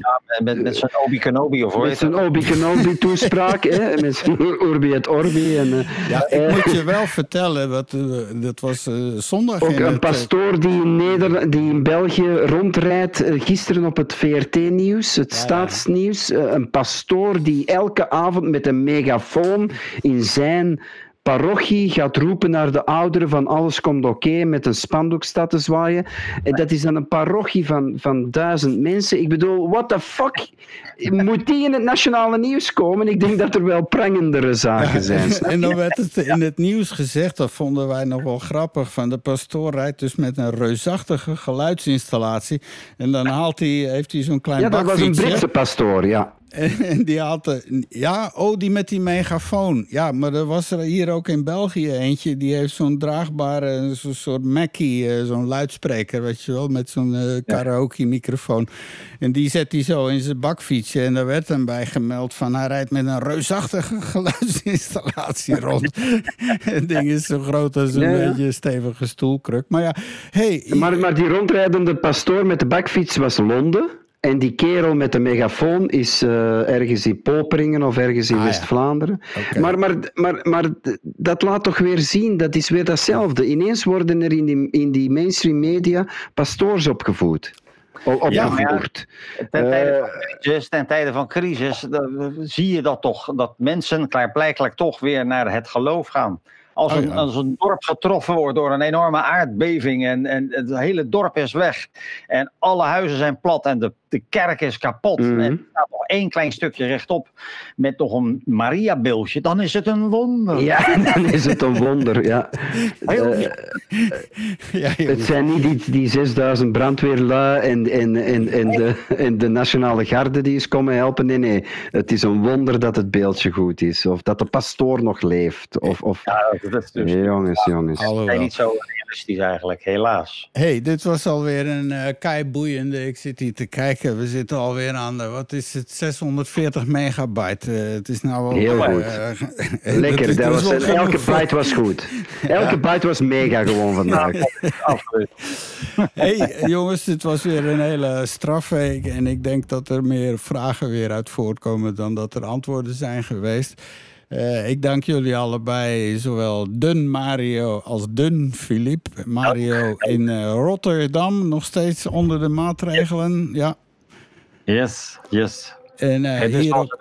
eh, met, met zijn Obi Kenobi of hoe met zijn? Obi Kenobi toespraak, [LAUGHS] hè, met zijn Urbi et Orbi. En, eh, Ja, ik eh, moet je wel vertellen, wat, dat was eh, zondag Ook een het, pastoor die in, Neder die in België rondrijdt, gisteren op het VRT-nieuws, het ja. staatsnieuws. Een pastoor die elke avond met een megafoon in zijn parochie gaat roepen naar de ouderen van alles komt oké, met een spandoek staat te zwaaien. En dat is dan een parochie van, van duizend mensen. Ik bedoel, what the fuck? Moet die in het nationale nieuws komen? Ik denk dat er wel prangendere zaken [LAUGHS] zijn. En dan werd het in het nieuws gezegd, dat vonden wij nog wel grappig, van de pastoor rijdt dus met een reusachtige geluidsinstallatie. En dan haalt hij, heeft hij zo'n klein Ja, dat was een. Britse pastoor, ja. En die had, ja, oh, die met die megafoon. Ja, maar er was er hier ook in België eentje. Die heeft zo'n draagbare, zo'n soort Mackie, eh, zo'n luidspreker, weet je wel, met zo'n eh, karaoke-microfoon. En die zet hij zo in zijn bakfietsje. En daar werd hem bij gemeld van hij rijdt met een reusachtige [LAUGHS] geluidsinstallatie rond. [LAUGHS] Het ding is zo groot als een Ja, ja. beetje een stevige stoelkruk. Maar ja, hey, Maar, maar die rondrijdende pastoor met de bakfiets was Londen. En die kerel met de megafoon is eh, ergens in Poperingen of ergens in Ah, ja. West-Vlaanderen. Maar, maar, maar, maar dat laat toch weer zien, dat is weer datzelfde. Ineens worden er in die, in die mainstream media pastoors opgevoed. O- Ja, maar ja, Opgevoerd. Ten tijde Eh, van crisis, ten tijde van crisis dan zie je dat toch, dat mensen klaarblijkelijk toch weer naar het geloof gaan. Als, Oh, een, ja. als een dorp getroffen wordt door een enorme aardbeving en, en het hele dorp is weg en alle huizen zijn plat en de, de kerk is kapot Mhm. en er staat nog één klein stukje rechtop met nog een Maria-beeldje, dan is het een wonder. ja, [LAUGHS] dan is het een wonder. Ja. [LAUGHS] Eh, ja, Het zijn niet die, die 6000 brandweerlui en, en, en, en, de, en de Nationale Garde die is komen helpen. Nee, nee. Het is een wonder dat het beeldje goed is. Of dat de pastoor nog leeft. Of, of... Ja, dat is dus Jongens, jongens. Alhoewel. niet zo realistisch eigenlijk, helaas. hey, dit was alweer een eh keiboeiende. Ik zit hier te kijken. We zitten alweer aan de, wat is het, 640 megabyte. Eh, het is nou wel... Heel eh, goed. [LAUGHS] Lekker. is Dat dus was, elke byte was goed. [LAUGHS] Elke byte was mega gewoon [LAUGHS] vandaag. Hey, jongens, dit was weer een hele strafweek. En ik denk dat er meer vragen weer uit voortkomen dan dat er antwoorden zijn geweest. Eh, ik dank jullie allebei, zowel Dun Mario als Dun Filip. Mario in eh, Rotterdam, nog steeds onder de maatregelen. Ja. Yes, yes. En eh, Het is hier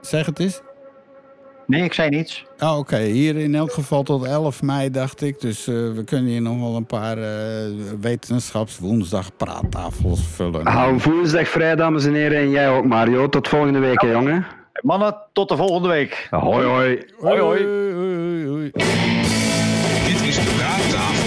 zeg het eens. Nee, ik zei niets. Ah, Oké, hier in elk geval tot 11 mei, dacht ik. Dus we kunnen hier nog wel een paar eh wetenschapswoensdag praattafels vullen. Hou een woensdag vrij, dames en heren. En jij ook, Mario. Tot volgende week, hè, jongen. Mannen, tot de volgende week. Hoi, hoi. Hoi, hoi. Hoi, hoi, hoi. Dit is de Praattafel